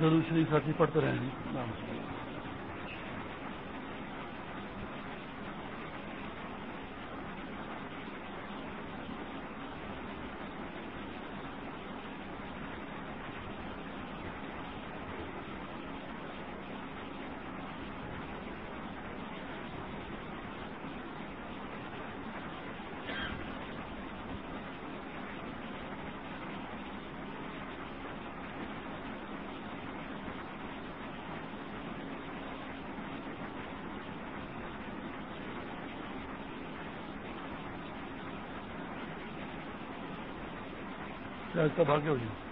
ضرور شریف ساتھی پڑھتے رہیں۔ اس کا آگے ہو جائے جی۔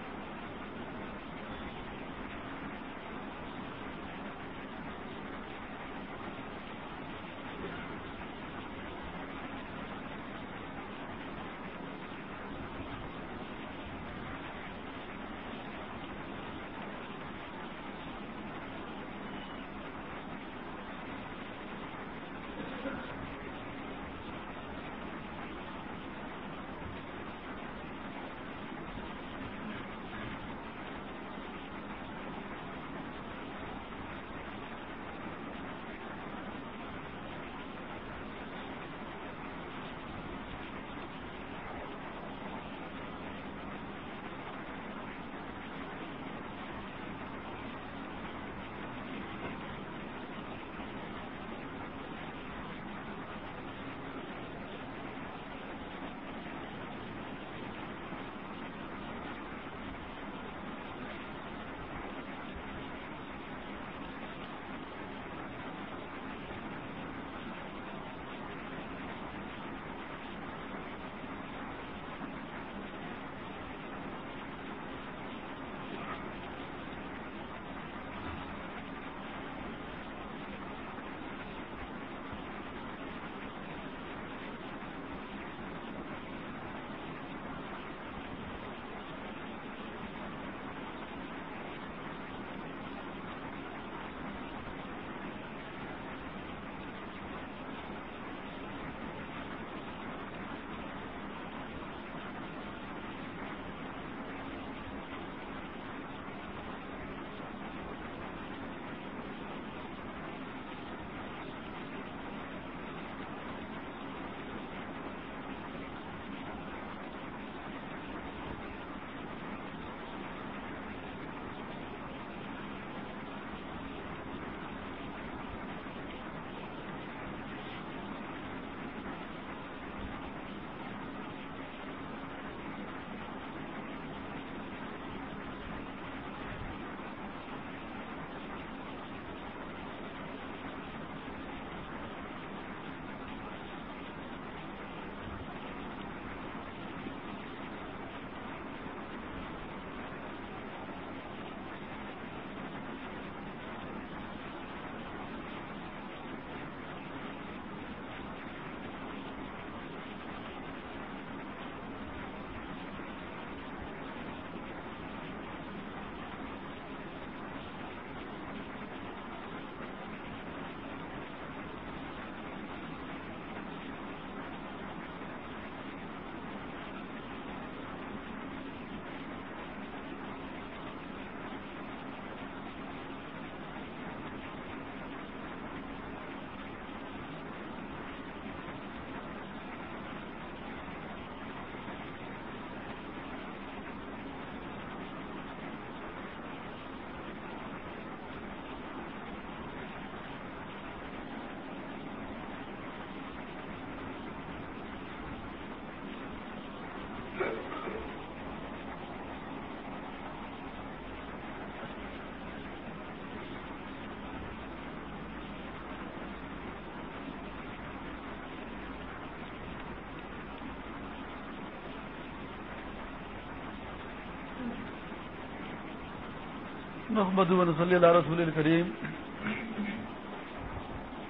محمد صلی اللہ رسول الکریم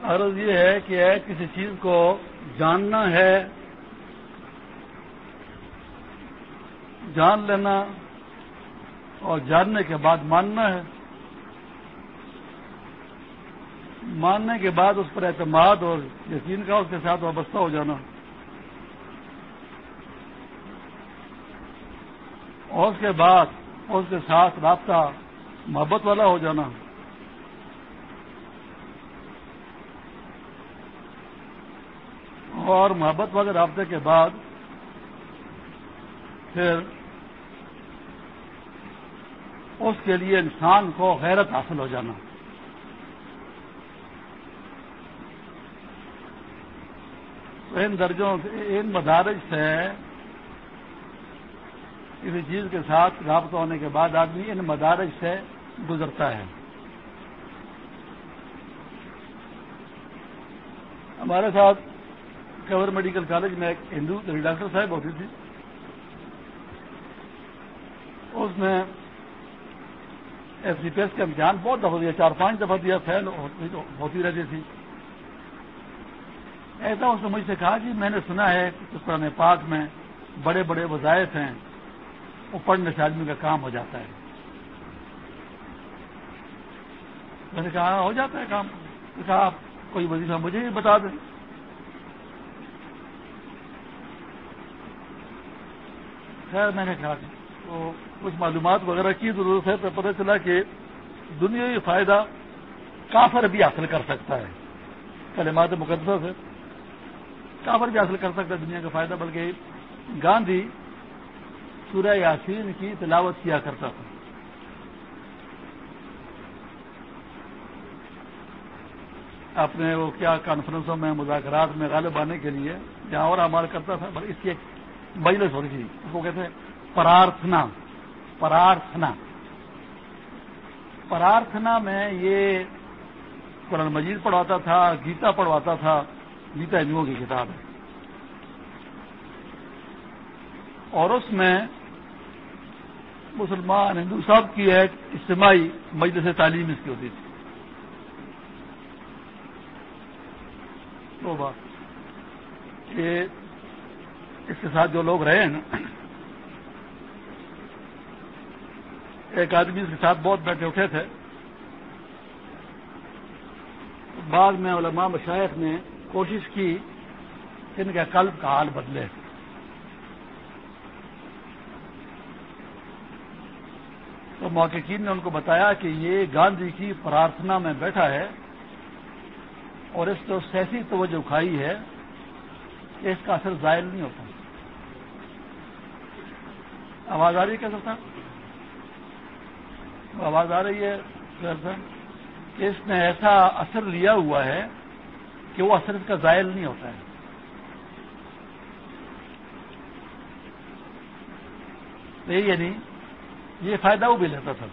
عرض یہ ہے کہ کسی چیز کو جاننا ہے جان لینا اور جاننے کے بعد ماننا ہے۔ ماننے کے بعد اس پر اعتماد اور یقین کا اس کے ساتھ وابستہ ہو جانا۔ اور اس کے بعد اس کے ساتھ رابطہ محبت والا ہو جانا۔ اور محبت والے رابطے کے بعد پھر اس کے لیے انسان کو غیرت حاصل ہو جانا۔ تو ان درجوں ان مدارج سے کسی چیز کے ساتھ رابطہ ہونے کے بعد آدمی ان مدارج سے گزرتا ہے۔ ہمارے ساتھ کور میڈیکل کالج میں ایک ہندو، ڈاکٹر صاحب ہوتی تھی۔ اس نے ایف سی پی ایس کا امتحان بہت دفعہ دیا، چار پانچ دفعہ دیا، فیل ہوتی رہتی تھی۔ ایسا اس نے مجھ سے کہا کہ میں نے سنا ہے کہ قرآن پاک میں بڑے بڑے وظائف ہیں، وہ پڑھنے سے آدمی کا کام ہو جاتا ہے۔ میں نے کہا، ہو جاتا ہے کام۔ کہا، آپ کوئی وظیفہ مجھے بھی بتا دیں۔ خیر، میں نے کہا تو کچھ معلومات وغیرہ کی ضرورت ہے تو پتہ چلا کہ دنیا فائدہ کافر بھی حاصل کر سکتا ہے۔ کلمات مقدسہ سے کافر بھی حاصل کر سکتا ہے دنیا کا فائدہ، بلکہ گاندھی سورہ یاسین کی تلاوت کیا کرتا تھا۔ اپنے وہ کیا کانفرنسوں میں مذاکرات میں غالب آنے کے لیے جہاں اور امال کرتا تھا اس کی ایک مجلس ہو رہی تھی۔ اس کو کہتے ہیں پرارتھنا پرارتھنا۔ پرارتھنا میں یہ قرآن مجید پڑھواتا تھا، گیتا پڑھواتا تھا، گیتا ہندوؤں کی کتاب ہے۔ اور اس میں مسلمان، ہندو صاحب کی ایک اجتماعی مجلس تعلیم اس کی ہوتی تھی۔ تو بات کہ اس کے ساتھ جو لوگ رہے ہیں نا ایک آدمی اس کے ساتھ بہت بیٹھے اٹھے تھے۔ بعد میں علماء مشائق نے کوشش کی کہ ان کا قلب کا حال بدلے۔ تو محققین نے ان کو بتایا کہ یہ گاندھی کی پرارتھنا میں بیٹھا ہے اور اس کو سیسی توجہ اٹھائی ہے کہ اس کا اثر ظاہر نہیں ہوتا۔ آواز آ رہی ہے کیسا تھا آواز آ رہی ہے کہ اس نے ایسا اثر لیا ہوا ہے کہ وہ اثر اس کا ظاہر نہیں ہوتا ہے۔ یعنی یہ فائدہ وہ بھی لیتا تھا۔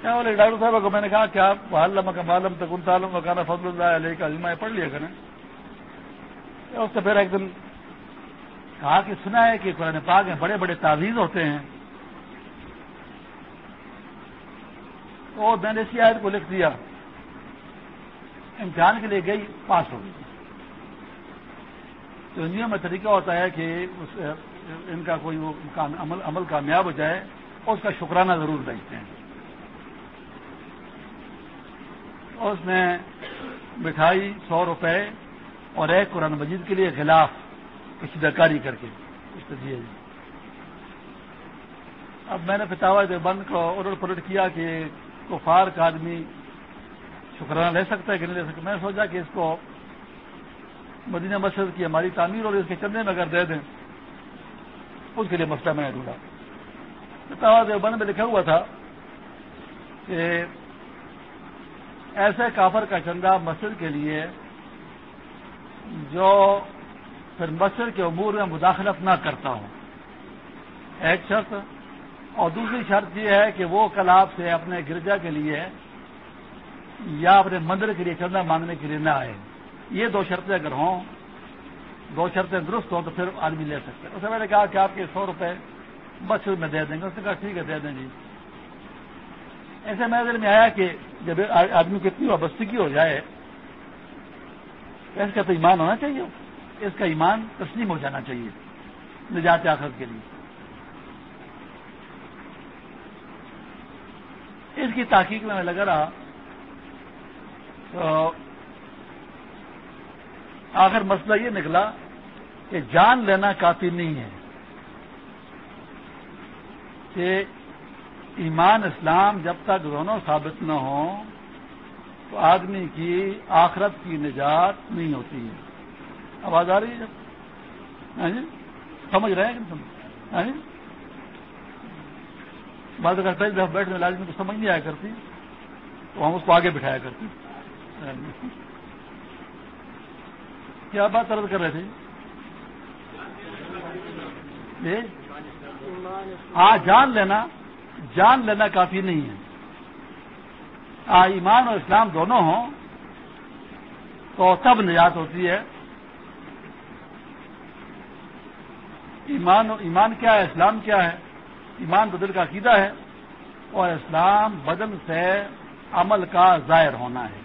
کیا بولے، ڈاکٹر صاحب کو میں نے کہا کہ آپ عالم کا معلوم تک تعلم فضل اللہ علیہ کا علما پڑھ لیا کریں۔ اس سے پھر ایک دن کہا کہ سنا ہے کہ قرآن پاک میں بڑے بڑے تعویذ ہوتے ہیں۔ تو میں نے اسی آیت کو لکھ دیا۔ امتحان کے لیے گئی، پاس ہو گئی۔ تو ان میں طریقہ ہوتا ہے کہ ان کا کوئی وہ عمل عمل کامیاب ہو جائے، اس کا شکرانہ ضرور بھیجتے ہیں۔ اس نے مٹھائی سو روپے اور ایک قرآن مجید کے لیے خلاف کسی دکاری کر کے۔ اس دیا جی اب میں نے فتاوا بند کو الٹ پلٹ کیا کہ کفار کا آدمی شکرانہ لے سکتا ہے کہ نہیں لے سکتا، میں سوچا کہ اس کو مدینہ مسجد کی ہماری تعمیر اور اس کے چندے میں اگر دے دیں، اس کے لیے مسئلہ میں نے ڈھونڈا۔ بند میں لکھا ہوا تھا کہ ایسے کافر کا چندہ مسجد کے لیے جو پھر مسجد کے امور میں مداخلت نہ کرتا ہو۔ ایک شرط اور دوسری شرط یہ ہے کہ وہ کل آپ سے اپنے گرجا کے لیے یا اپنے مندر کے لیے چندہ مانگنے کے لیے نہ آئے۔ یہ دو شرطیں اگر ہوں، دو شرطیں درست ہوں تو پھر آدمی لے سکتے ہیں اسے میں نے کہا کہ آپ کے سو روپے مسجد میں دے دیں گے۔ اس نے کہا ٹھیک ہے، دے دیں جی۔ ایسے میرے دل میں آیا کہ جب آدمی کو اتنی وابستگی ہو جائے، اس کا تو ایمان ہونا چاہیے۔ اس کا ایمان تسلیم ہو جانا چاہیے نجات آخر کے لیے۔ اس کی تحقیق میں لگا رہا تو آخر مسئلہ یہ نکلا کہ جان لینا کافی نہیں ہے کہ ایمان اسلام جب تک دونوں ثابت نہ ہوں تو آدمی کی آخرت کی نجات نہیں ہوتی ہے آواز آ رہی ہے ہاں جی؟ سمجھ رہے ہیں ہاں جی؟ بعض اگر پہلے دفعہ بیٹھنے لازمی کو سمجھ نہیں آیا کرتی، تو ہم اس کو آگے بٹھایا کرتے۔ کیا بات عرض کر رہے تھے؟ ہاں جان لینا جان لینا کافی نہیں ہے۔ ہاں ایمان اور اسلام دونوں ہوں، تو تب نجات ہوتی ہے۔ ایمان ایمان کیا ہے، اسلام کیا ہے؟ ایمان بدل کا عقیدہ ہے اور اسلام بدن سے عمل کا ظاہر ہونا ہے۔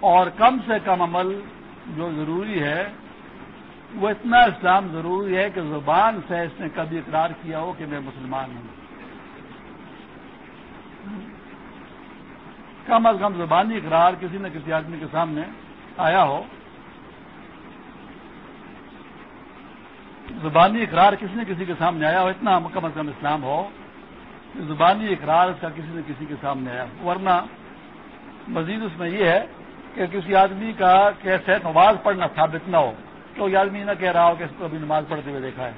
اور کم سے کم عمل جو ضروری ہے، وہ اتنا اسلام ضروری ہے کہ زبان سے اس نے کبھی اقرار کیا ہو کہ میں مسلمان ہوں۔ کم از کم زبانی اقرار کسی نہ کسی آدمی کے سامنے آیا ہو۔ زبانی اقرار کسی نہ کسی کے سامنے آیا ہو، اتنا کم از کم اسلام ہو، زبانی اقرار اس کا کسی نہ کسی کے سامنے آیا ورنہ مزید اس میں یہ ہے کہ کسی آدمی کا کیسے نماز پڑھنا ثابت نہ ہو کوئی آدمی نہ کہہ رہا ہو کہ اس کو ابھی نماز پڑھتے ہوئے دیکھا ہے۔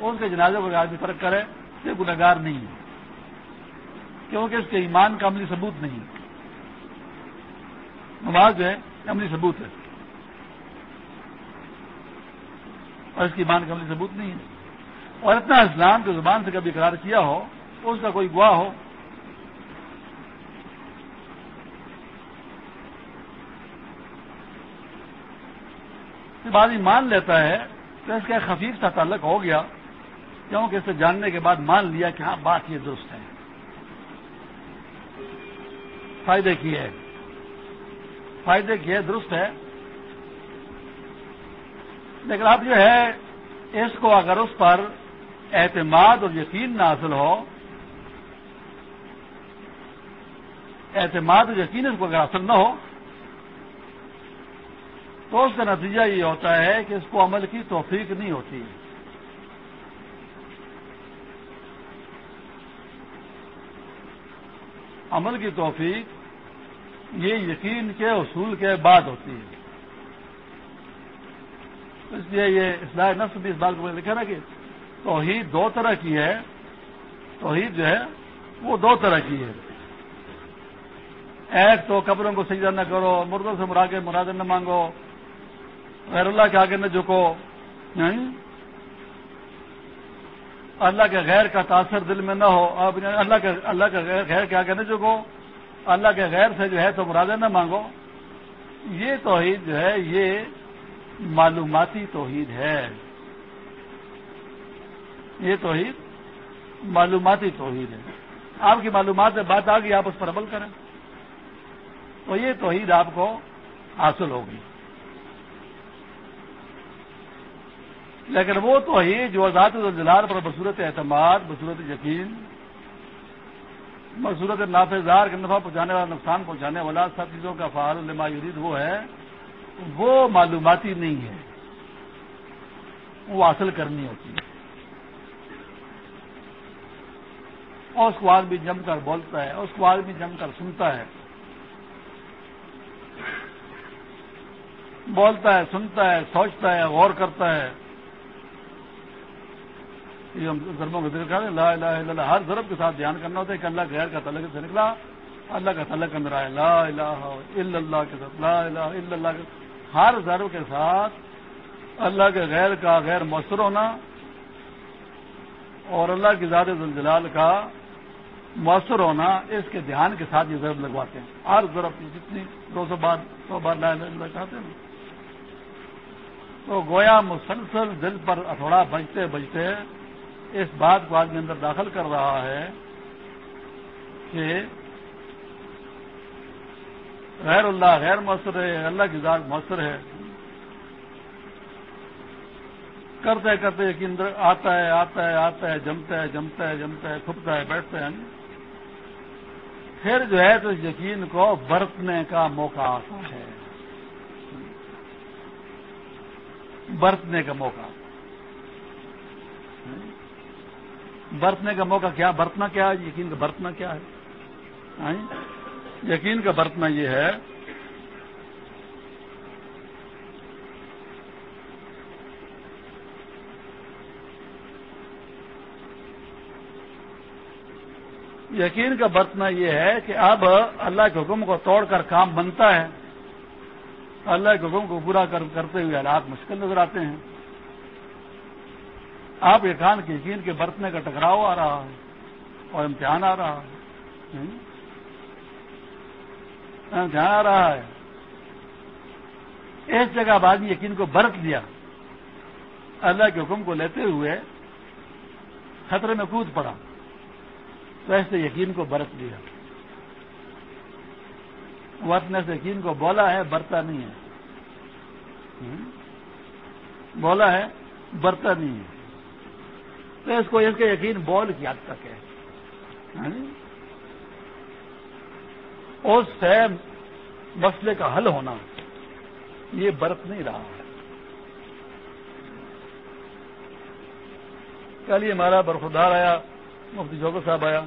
ان کے جنازے کو آدمی فرق کرے یہ گناگار نہیں ہے، کیونکہ اس کے ایمان کا عملی ثبوت نہیں۔ نماز جو ہے، عملی ثبوت ہے۔ اور اس کی ایمان کا عملی ثبوت نہیں ہے۔ اور اتنا اسلام کے زبان سے کبھی اقرار کیا ہو اس کا کوئی گواہ ہو۔ بعد مان لیتا ہے تو اس کا خفیف سا تعلق ہو گیا، کیونکہ اسے جاننے کے بعد مان لیا کہ ہاں بات یہ درست ہے۔ فائدے کی ہے۔ فائدے کی ہے، درست ہے۔ لیکن اب جو ہے، اس کو اگر اس پر اعتماد اور یقین نہ حاصل ہو، اعتماد اور یقین اس کو اگر حاصل نہ ہو، تو اس کا نتیجہ یہ ہوتا ہے کہ اس کو عمل کی توفیق نہیں ہوتی۔ عمل کی توفیق یہ یقین کے اصول کے بعد ہوتی ہے۔ اس لیے یہ اصلاح نفس بھی اس بات کو لکھا نا کہ توحید دو طرح کی ہے۔ توحید جو ہے وہ دو طرح کی ہے۔ ایک تو قبروں کو سجدہ نہ کرو مردوں سے مرا کے مراد نہ مانگو، غیر اللہ کے آگے نہ جھکو۔ یعنی اللہ کے غیر کا تاثر دل میں نہ ہو۔ یعنی اللہ کے اللہ کے غیر کے آگے نہ جھکو۔ اللہ کے غیر سے جو ہے تو مرادیں نہ مانگو۔ یہ توحید جو ہے، یہ معلوماتی توحید ہے۔ یہ توحید معلوماتی توحید ہے۔ آپ کی معلومات میں بات آ گئی آپ اس پر عمل کریں۔ تو یہ توحید آپ کو حاصل ہوگی۔ لیکن وہ تو ہی جو ذات الجلال پر بصورت اعتماد، بصورت یقین، بصورت نافذار کے نفع پہنچانے والا، نقصان پہنچانے والا، سب چیزوں کا فعال لما یرید وہ ہے۔ وہ معلوماتی نہیں ہے۔ وہ حاصل کرنی ہوتی ہے۔ اور اس کو آدمی جم کر بولتا ہے اس کو آدمی جم کر سنتا ہے۔ بولتا ہے، سنتا ہے، سوچتا ہے، غور کرتا ہے۔ یہ ہم ضربوں کا ذکر کریں لا الہ الا اللہ، ہر ضرب کے ساتھ دھیان کرنا ہوتا ہے کہ اللہ غیر کا تعلق سے نکلا۔ اللہ کا تعلق اندر آئے لا الہ الا اللہ کے ساتھ، لا الہ الا اللہ کے ہر ضرب کے ساتھ اللہ کے غیر کا غیر مؤثر ہونا اور اللہ کی ذات الجلال کا مؤثر ہونا، اس کے دھیان کے ساتھ یہ ضرب لگواتے ہیں۔ ہر ضرب جتنی دو سو بار سو بار لا الہ اللہ چاہتے ہیں۔ تو گویا مسلسل دل پر اٹھوڑا بجتے بجتے اس بات کو آدمی اندر داخل کر رہا ہے کہ غیر اللہ، غیر مؤثر ہے، اللہ کی ذات مؤثر ہے۔ کرتے کرتے یقین آتا ہے آتا ہے آتا ہے، جمتا ہے جمتا ہے جمتا ہے کھپتا ہے، بیٹھتا ہے۔ پھر جو ہے تو اس یقین کو برتنے کا موقع آتا ہے۔ برتنے کا موقع۔ برتنے کا موقع کیا؟ برتنا کیا ہے؟ یقین کا برتنا کیا ہے؟ یقین کا برتنا یہ ہے یقین کا برتنا یہ ہے کہ اب اللہ کے حکم کو توڑ کر کام بنتا ہے۔ اللہ کے حکم کو پورا کرتے ہوئے حالات مشکل نظر آتے ہیں۔ آپ یہ کان کے یقین کے برتنے کا ٹکراؤ آ رہا ہے اور امتحان آ رہا ہے۔ ہاں، امتحان رہا ہے۔ اس جگہ بعد یقین کو برت لیا۔ اللہ کے حکم کو لیتے ہوئے خطرے میں کود پڑا۔ تو ایسے یقین کو برت لیا۔ ورتنے سے یقین کو بولا ہے، برتا نہیں ہے۔ بولا ہے، برتا نہیں ہے۔ تو اس کو اس کے یقین بول کی حد تک ہے۔ ہاں جی؟ اس سے مسئلے کا حل ہونا یہ برت نہیں رہا ہے۔ کل ہی ہمارا برفدار آیا، مفتی جوگر صاحب آیا۔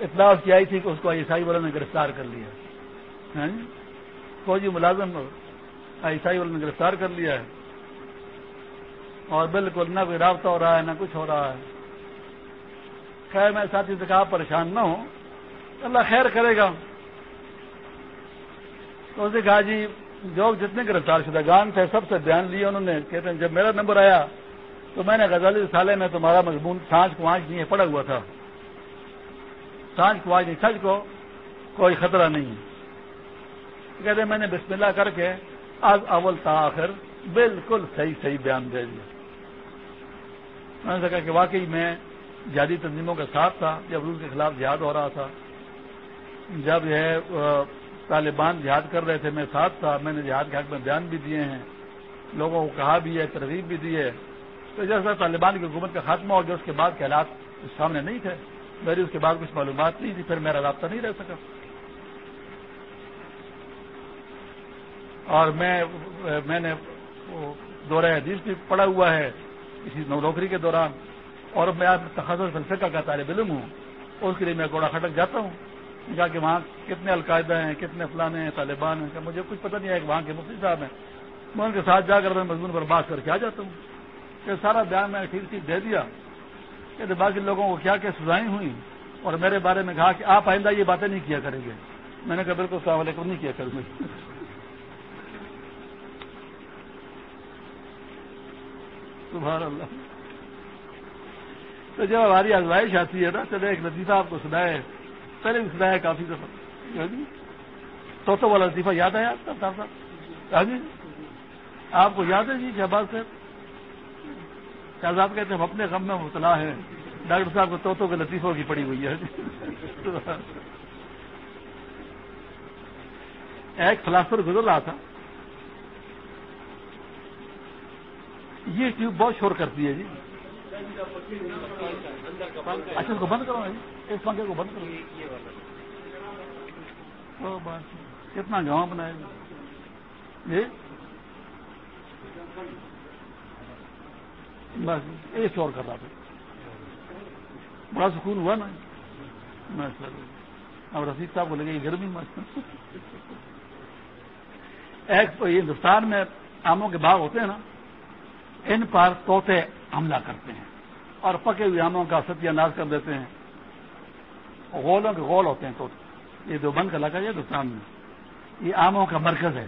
اطلاع کی آئی تھی کہ اس کو عیسائی والوں نے گرفتار کر لیا ہاں جی؟ فوجی ملازم عیسائی والوں نے گرفتار کر لیا ہے۔ اور بالکل نہ کوئی رابطہ ہو رہا ہے، نہ کچھ ہو رہا ہے۔ خیر، میں ساتھی سے کہا، پریشان نہ ہوں۔ اللہ خیر کرے گا۔ تو اسے کہا جی جو جتنے گرفتار شدہ گان تھے، سب سے بیان لیے انہوں نے۔ کہتے ہیں، جب میرا نمبر آیا تو میں نے غزالی سالے میں تمہارا مضمون سانچ کو آنچ نہیں پڑا ہوا تھا۔ سانچ کو نہیں، سچ کو کوئی خطرہ نہیں۔ کہتے ہیں، میں نے بسم اللہ کر کے آج اول تاخر بالکل صحیح صحیح بیان دے دیا۔ میں نے کہا کہ واقعی میں جہادی تنظیموں کے ساتھ تھا، جب روس کے خلاف جہاد ہو رہا تھا۔ جب یہ طالبان جہاد کر رہے تھے، میں ساتھ تھا، میں نے جہاد کے حق میں بیان بھی دیے ہیں، لوگوں کو کہا بھی ہے، ترغیب بھی دی ہے۔ تو جیسا طالبان کی حکومت کا خاتمہ ہو گیا، اس کے بعد کے حالات سامنے نہیں تھے۔ میری اس کے بعد کچھ معلومات نہیں تھی، پھر میرا رابطہ نہیں رہ سکا۔ اور میں میں نے دورہ حدیث بھی پڑا ہوا ہے، اسی نوکری کے دوران۔ اور میں تخصص فلسفہ کا طالب علم ہوں، اس کے لیے میں گوڑا کھٹک جاتا ہوں۔ جا کہ وہاں کتنے القاعدہ ہیں، کتنے فلانے ہیں، طالبان ہیں کہ مجھے کچھ پتہ نہیں ہے کہ وہاں کے مفتی صاحب ہیں۔ میں ان کے ساتھ جا کر میں مضمون پر بات کر کے آ جاتا ہوں۔ کہ سارا بیان میں نے ٹھیک ٹھیک دے دیا کہ باقی لوگوں کو کیا کیا سزائیں ہوئی اور میرے بارے میں کہا کہ آپ آئندہ یہ باتیں نہیں کیا کریں گے۔ میں نے کہا بالکل السلام علیکم، نہیں کیا کروں گے سبحان اللہ۔ تو جب ہماری آزمائش آتی ہے نا چلے ایک لطیفہ آپ کو سنائے۔ پہلے بھی سنایا کافی دفعہ۔ جی، تو والا لطیفہ یاد ہے آپ کا؟ صاحب؟ جی آپ کو یاد ہے جی, جی شہباز صاحب؟ شہزاد کہتے ہیں، ہم اپنے غم میں مبتلا ہیں۔ ڈاکٹر صاحب کو توتوں کے لطیفوں کی پڑی ہوئی ہے۔ ایک فلاسفر گزر رہا تھا۔ یہ ٹیوب بہت شور کرتی ہے جی۔ اچھا اس کو بند کرو اس پنکھے کو بند کرو۔ کتنا گاؤں بنائے گا؟ بس۔ یہ شور کر رہا تھا۔ بڑا سکون ہوا نا۔ اب رفیق صاحب کو لگے گی گرمی مست ایک تو ہندوستان میں آموں کے باغ ہوتے ہیں نا ان پر توتے حملہ کرتے ہیں اور پکے ہوئے آموں کا ستیہ ناز کر دیتے ہیں۔ غولوں کے غول ہوتے ہیں تو یہ دو بند کا لگا ہے ہندوستان میں؟ یہ آموں کا مرکز ہے۔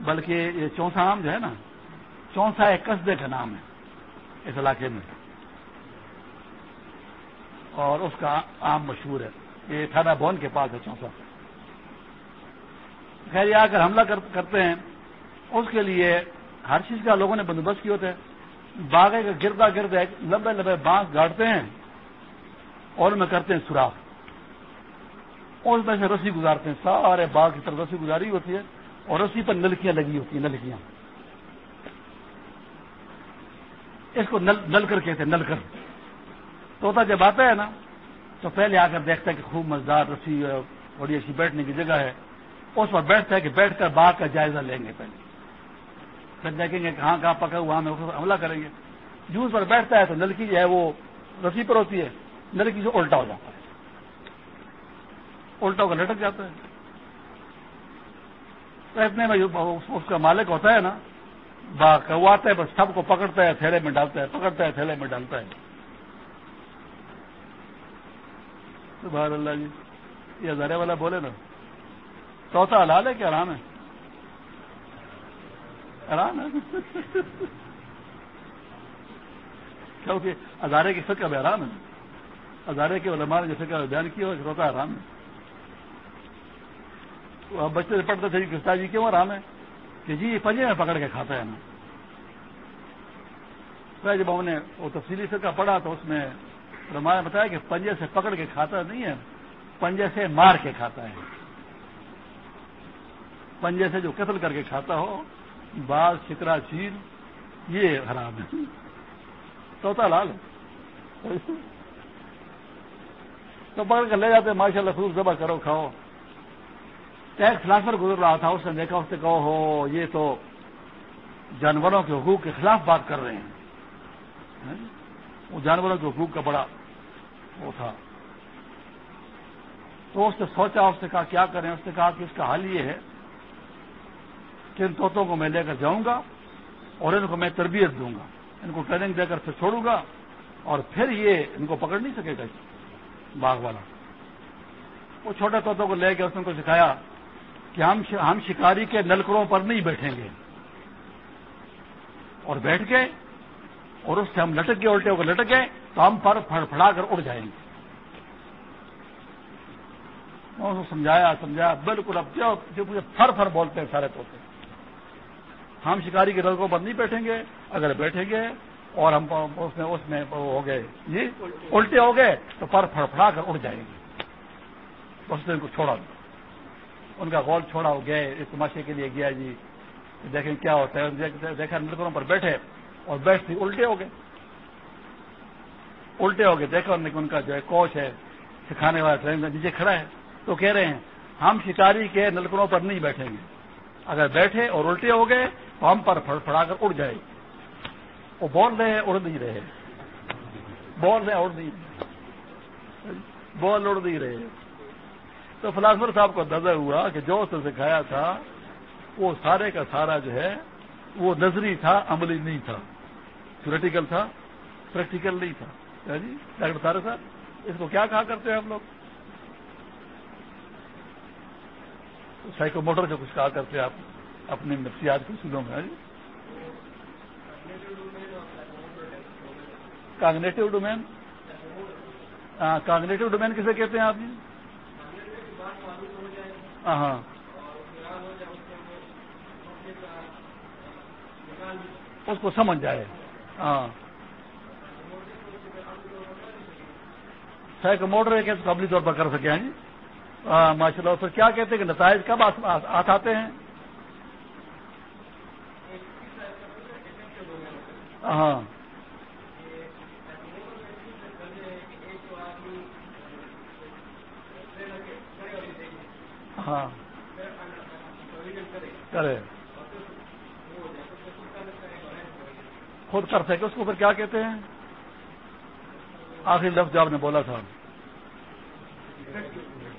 بلکہ یہ چونسا آم جو ہے نا، چونسا ایک قصبے کا نام ہے اس علاقے میں۔ اور اس کا آم مشہور ہے۔ یہ تھانہ بھون کے پاس ہے چونسا۔ خیر، یہ آ کر حملہ کرتے ہیں۔ اس کے لیے ہر چیز کا لوگوں نے بندوبست کیا ہوتا ہے۔ باغے کا گردا گرد ایک لمبے لمبے بانس گاڑتے ہیں۔ اور میں کرتے ہیں سوراخ۔ اس میں سے رسی گزارتے ہیں، سارے باغ کی طرف رسی گزاری ہوتی ہے اور رسی پر نلکیاں لگی ہوتی ہیں، نلکیاں۔ اس کو نل نل کر کہتے ہیں نل کر توتا جب آتا ہے نا، تو پہلے آ کر دیکھتا ہے کہ خوب مزدار رسی بڑی اچھی بیٹھنے کی جگہ ہے۔ اس پر بیٹھتا ہے کہ بیٹھ کر باغ کا جائزہ لیں گے پہلے۔ پھر دیکھیں گے کہاں کہاں پکا ہوا ہمیں حملہ کریں گے۔ جوس پر بیٹھتا ہے تو نلکی جو ہے وہ رسی پر ہوتی ہے۔ نلکی جو الٹا ہو جاتا ہے۔ الٹا ہو کر لٹک جاتا ہے۔ تو اتنے میں اس کا مالک ہوتا ہے نا آتا ہے، بس سب کو پکڑتا ہے، تھیلے میں ڈالتا ہے، پکڑتا ہے، تھیلے میں ڈالتا ہے۔ سبحان اللہ جی یہ ہزارے والا بولے نا۔ چوتھا حلال ہے کہ آرام ہے؟ آرام ہے۔ کیونکہ ہزارے کی فکر آرام ہے۔ ہزارے کے علماء نے جو فکر بیان کیا وہ آرام ہے۔ بچے سے پڑھتے تھے کرتا جی کیوں آرام ہے؟ کہ جی پنجے میں پکڑ کے کھاتا ہے نا۔ جب ہم نے وہ تفصیلی فکر پڑھا تو اس میں علماء نے بتایا کہ پنجے سے پکڑ کے کھاتا نہیں ہے، پنجے سے مار کے کھاتا ہے۔ پنجے سے جو قتل کر کے کھاتا ہو باغ شکرا چیل، یہ حرام ہے۔ چوتھا لال تو پکڑ کر لے جاتے ماشاء اللہ خوب ذبح کرو، کھاؤ۔ ایک فلاسفر گزر رہا تھا، اس نے دیکھا، اس سے کہو ہو یہ تو جانوروں کے حقوق کے خلاف بات کر رہے ہیں۔ ہاں؟ وہ جانوروں کے حقوق کا بڑا وہ تھا۔ تو اس نے سوچا، اس نے کہا، کیا کریں؟ اس نے کہا کہ اس کا حل یہ ہے کہ ان طوطوں کو میں لے کر جاؤں گا اور ان کو میں تربیت دوں گا۔ ان کو ٹریننگ دے کر پھر چھوڑوں گا اور پھر یہ ان کو پکڑ نہیں سکے گا۔ باغ والا۔ وہ چھوٹے طوطوں کو لے کے اس نے کو سکھایا کہ ہم شکاری کے نلکڑوں پر نہیں بیٹھیں گے۔ اور بیٹھ کے اور اس سے ہم لٹک گئے، الٹے ہو کر لٹک گئے تو ہم پر پھڑ پھڑا کر اڑ جائیں گے۔ سمجھایا سمجھایا، بالکل اب جو مجھے پھر پھر بولتے ہیں سارے طوطے۔ ہم شکاری کے نلکوں پر نہیں بیٹھیں گے، اگر بیٹھیں گے اور ہم اس میں اس میں ہو گئے۔ جی الٹے ہو گئے تو پر پھڑ پھڑا کر اڑ جائیں گے۔ اس نے ان کو چھوڑا۔ ان کا گول چھوڑا ہو گئے، اس تماشے کے لیے گیا جی۔ دیکھیں کیا ہوتا ہے۔ دیکھا نلکوں پر بیٹھے اور بیٹھ الٹے ہو گئے۔ الٹے ہو گئے۔ دیکھا ان کا جو ہے کوچ ہے، سکھانے والا ٹرین نیچے جی جی کھڑا ہے۔ تو کہہ رہے ہیں، ہم شکاری کے نلکڑوں پر نہیں بیٹھیں گے۔ اگر بیٹھے اور الٹے ہو گئے تو ہم پر پڑا کر اڑ جائے گی وہ بول رہے ہیں، اڑ نہیں رہے بول رہے اڑ نہیں بول اڑ نہیں رہے تو فلاسفر صاحب کو نظر ہوا کہ جو اسے سکھایا تھا، وہ سارے کا سارا جو ہے، وہ نظری تھا، عملی نہیں تھا۔ تھوریٹیکل تھا پریکٹیکل نہیں تھا۔ جی؟ ڈاکٹر تارے صاحب، اس کو کیا کہا کرتے ہیں آپ لوگ؟ سائیکو موٹر جو کچھ کہا کرتے ہیں آپ اپنے نفسیات کے سلوں میں ہاں جی؟ Cognitive domain? کاگنیٹو ڈومین کسے کہتے ہیں آپ جی؟ ہاں, اس کو سمجھ جائے۔ ہاں سائیکو موٹر ہے کہ قبلی طور پر کر سکے ہیں۔ جی ماشاء اللہ پھر کیا کہتے ہیں کہ نتائج کب آتے آتے ہیں؟ ہاں۔ ہاں۔ کرے خود کر سکے، اس کو پھر کیا کہتے ہیں؟ آخری لفظ جو آپ نے بولا تھا۔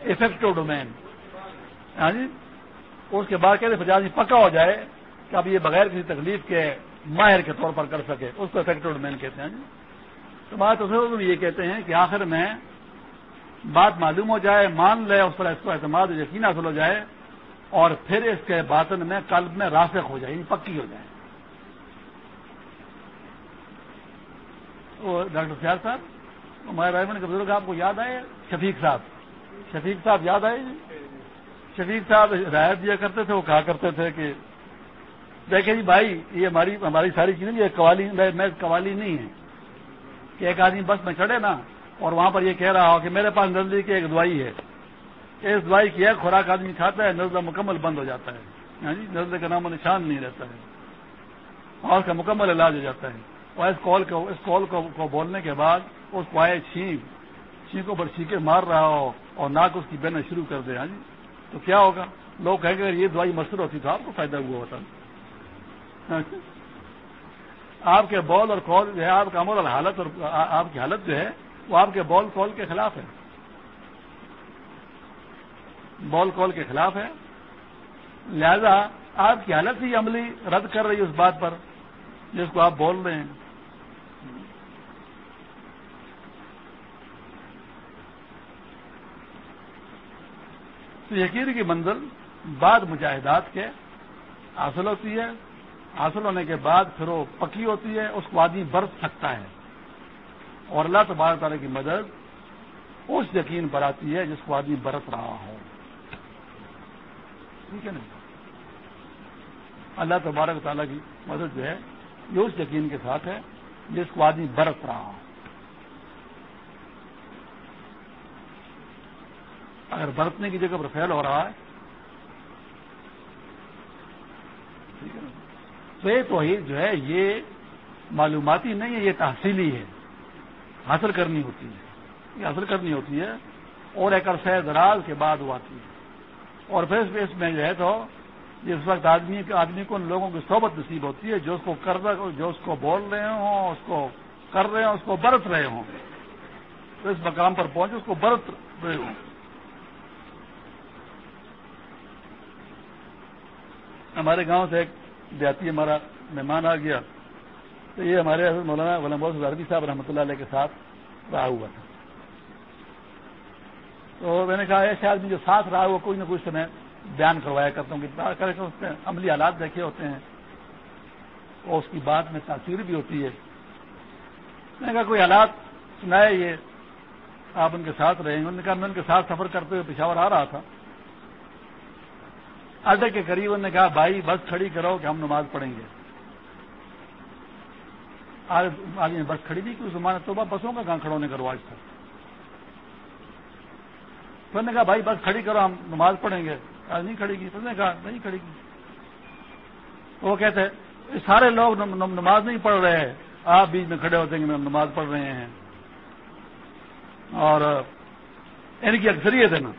افیکٹو ڈومین ہاں جی؟ اس کے بعد کہتے ہیں پکا ہو جائے کہ اب یہ بغیر کسی تکلیف کے ماہر کے طور پر کر سکے، اس کو افیکٹو ڈومین کہتے ہیں۔ ہاں جی؟ تو بات اس یہ کہتے ہیں کہ آخر میں بات معلوم ہو جائے، مان لے، اس پر اس کو اعتماد یقین حاصل ہو جائے اور پھر اس کے باطن میں قلب میں راسک ہو جائے یعنی پکی ہو جائے۔ ڈاکٹر سیال صاحب ہمارے رائمنڈ کے بزرگ، آپ کو یاد آئے؟ شفیق صاحب۔ شفیق صاحب یاد آئے؟ جی شفیق صاحب رعایت دیا کرتے تھے، وہ کہا کرتے تھے کہ دیکھیں جی بھائی، یہ ہماری ہماری ساری چیزیں، یہ قوالی میں قوالی نہیں ہے کہ ایک آدمی بس میں چڑھے نا اور وہاں پر یہ کہہ رہا ہو کہ میرے پاس نزلے کی ایک دوائی ہے۔ اس دوائی کی ایک خوراک آدمی کھاتا ہے، نزلہ مکمل بند ہو جاتا ہے۔ ہاں جی نزلے کا نام و نشان نہیں رہتا ہے۔ اور اس کا مکمل علاج ہو جاتا ہے۔ اور اس کال کو، اس کال کو بولنے کے بعد اس کو آئے چھینک چیخوں پر چھینکے مار رہا ہو اور ناک اس کی بہنا شروع کر دے۔ ہاں جی تو کیا ہوگا؟ لوگ کہیں گے اگر یہ دوائی مستر ہوتی تو آپ کو فائدہ ہوا ہوتا۔ ہاں جی۔ آپ کے بال اور کال جو ہے، آپ کا عمل اور حالت اور آپ کی حالت جو ہے وہ آپ کے بال کال کے خلاف ہے۔ بال کال کے خلاف ہے۔ لہذا آپ کی حالت ہی عملی رد کر رہی ہے اس بات پر جس کو آپ بول رہے ہیں۔ تو یقین کی منزل بعد مجاہدات کے حاصل ہوتی ہے۔ حاصل ہونے کے بعد پھر وہ پکی ہوتی ہے، اس کو آدمی برت سکتا ہے۔ اور اللہ تبارک تعالیٰ کی مدد اس یقین پر آتی ہے جس کو آدمی برت رہا ہو۔ ٹھیک ہے نا؟ اللہ تبارک تعالیٰ کی مدد جو ہے، یہ اس یقین کے ساتھ ہے جس کو آدمی برت رہا ہو۔ اگر برتنے کی جگہ پر فیل ہو رہا ہے، ٹھیک ہے نا؟ تو یہ توحید جو ہے، یہ معلوماتی نہیں ہے، یہ تحصیلی ہے۔ حاصل کرنی ہوتی ہے یہ حاصل کرنی ہوتی ہے اور ایک عرصہ دراز کے بعد وہ آتی ہے اور پھر اس میں جو ہے تو جس وقت آدمی آدمی کو ان لوگوں کی صحبت نصیب ہوتی ہے، جو اس کو کر جو اس کو بول رہے ہوں، اس کو کر رہے ہوں، اس کو برت رہے ہوں۔ تو اس مقام پر پہنچے اس کو برت رہے ہوں۔ ہمارے گاؤں سے ایک دیہاتی ہمارا مہمان آ گیا۔ تو یہ ہمارے حضرت مولانا غلام زاروی صاحب رحمۃ اللہ علیہ کے ساتھ رہا ہوا تھا۔ تو میں نے کہا ایسے آدمی جی، جو ساتھ رہا ہوا، کوئی نہ کوئی سمے بیان کروایا کرتا ہوں کہ کر کے اس نے عملی حالات دیکھے ہوتے ہیں۔ اور اس کی بات میں تاثیر بھی ہوتی ہے۔ میں نے کہا، کوئی حالات سنائے یہ؟ آپ ان کے ساتھ رہے انہوں نے کہا، میں ان کے ساتھ سفر کرتے ہوئے پشاور آ رہا تھا۔ اڈے کے قریب انہوں نے کہا، بھائی، بس کھڑی کرو کہ ہم نماز پڑھیں گے۔ آج آدمی بس کھڑی نہیں کہ اس زمانے تو بسوں کا کہاں کھڑونے کا رواج تھا۔ تو نے کہا، بھائی، بس کھڑی کرو، ہم نماز پڑھیں گے۔ آج نہیں کھڑی گی۔ تو نے کہا، نہیں کھڑی گی۔ تو وہ کہتے سارے لوگ نماز نہیں پڑھ رہے ہیں۔ آپ بیچ میں کھڑے ہوتے ہیں نماز پڑھ رہے ہیں۔ اور ان کی اکثریت ہے نا۔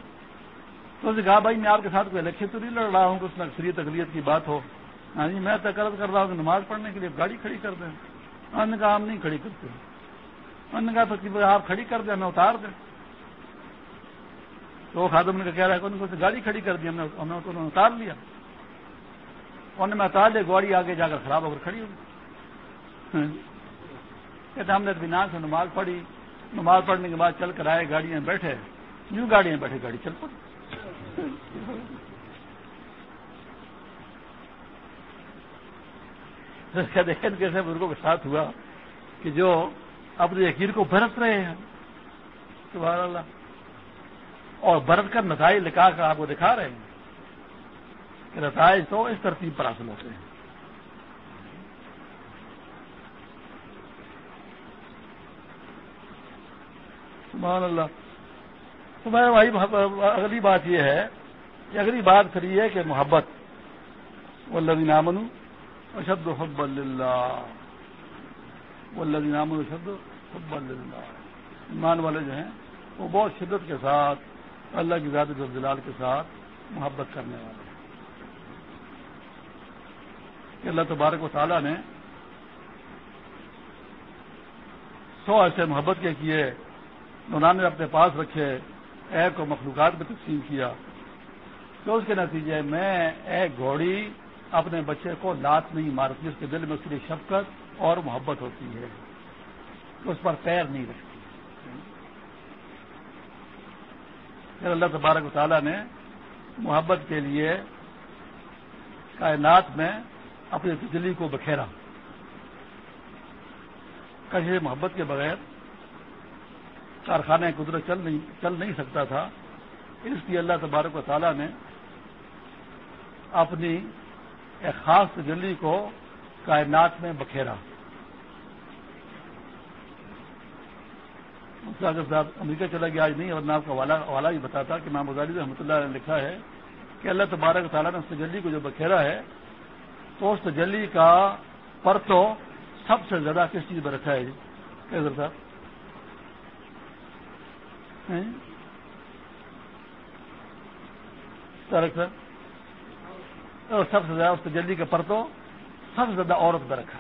تو اس نے کہا، بھائی، میں آپ کے ساتھ کوئی الیکشن تو نہیں لڑ رہا ہوں کہ اس میں اکثریت اقلیت کی بات ہو۔ ہاں جی میں تکرت کر رہا ہوں کہ نماز پڑھنے کے لیے گاڑی کھڑی کر دیں۔ انہوں نے کہا ہم نہیں کھڑی کرتے۔ انہوں نے کہا تو آپ کھڑی کر دیں، ہمیں اتار دیں۔ تو وہ خادم نے کہہ رہا ہے کہ گاڑی کھڑی کر دی، ہم نے ہم نے اتار لیا۔ انہوں نے میں اتار لیا، گاڑی آگے جا کر خراب ہو کر کھڑی ہوگی کہتے ہم نے اطمینان سے نماز پڑھی۔ نماز پڑھنے کے بعد چل کر آئے گاڑی میں بیٹھے۔ نیو گاڑی میں بیٹھے، گاڑی چل پڑی۔ کیسے بزرگوں کے ساتھ ہوا کہ جو اپنے یقین کو برت رہے ہیں، سبحان اللہ۔ اور برت کر نتائج لکھا کر آپ کو دکھا رہے ہیں کہ نتائج تو اس ترتیب پر حاصل ہوتے ہیں۔ سبحان اللہ۔ تو میں بھائی، اگلی بات یہ ہے کہ اگلی بات پھر یہ ہے کہ محبت، والذین آمنوا اشد حب اللہ والذین آمنوا اشد حب اللہ ایمان والے جو ہیں، وہ بہت شدت کے ساتھ، اللہ کی ذات جلال کے ساتھ محبت کرنے والے ہیں۔ کہ اللہ تبارک و تعالیٰ نے سو ایسے محبت کے کیے انہوں نے اپنے پاس رکھے، ایک کو مخلوقات میں تقسیم کیا۔ تو اس کے نتیجے میں ایک گھوڑی اپنے بچے کو لات نہیں مارتی، اس کے دل میں اس کے لیے شفقت اور محبت ہوتی ہے۔ اس پر پیر نہیں رکھتی۔ پھر اللہ تبارک و تعالیٰ نے محبت کے لیے کائنات میں اپنی تجلی کو بکھیرا۔ کسی محبت کے بغیر کارخانے قدرت چل نہیں چل نہیں سکتا تھا۔ اس لیے اللہ تبارک و تعالیٰ نے اپنی ایک خاص تجلی کو کائنات میں بکھیرا۔ صاحب امریکہ چلا گیا، آج نہیں، اور میں آپ کا حوالہ بھی بتاتا کہ ماں مزاری رحمۃ اللہ نے لکھا ہے کہ اللہ تبارک تعالیٰ نے اس تجلی کو جو بکھیرا ہے، تو اس تجلی کا پر تو سب سے زیادہ کس چیز میں رکھا ہے؟ جی صاحب؟ سب سے زیادہ اس تجلی کا پرتو سب سے زیادہ عورت میں رکھا۔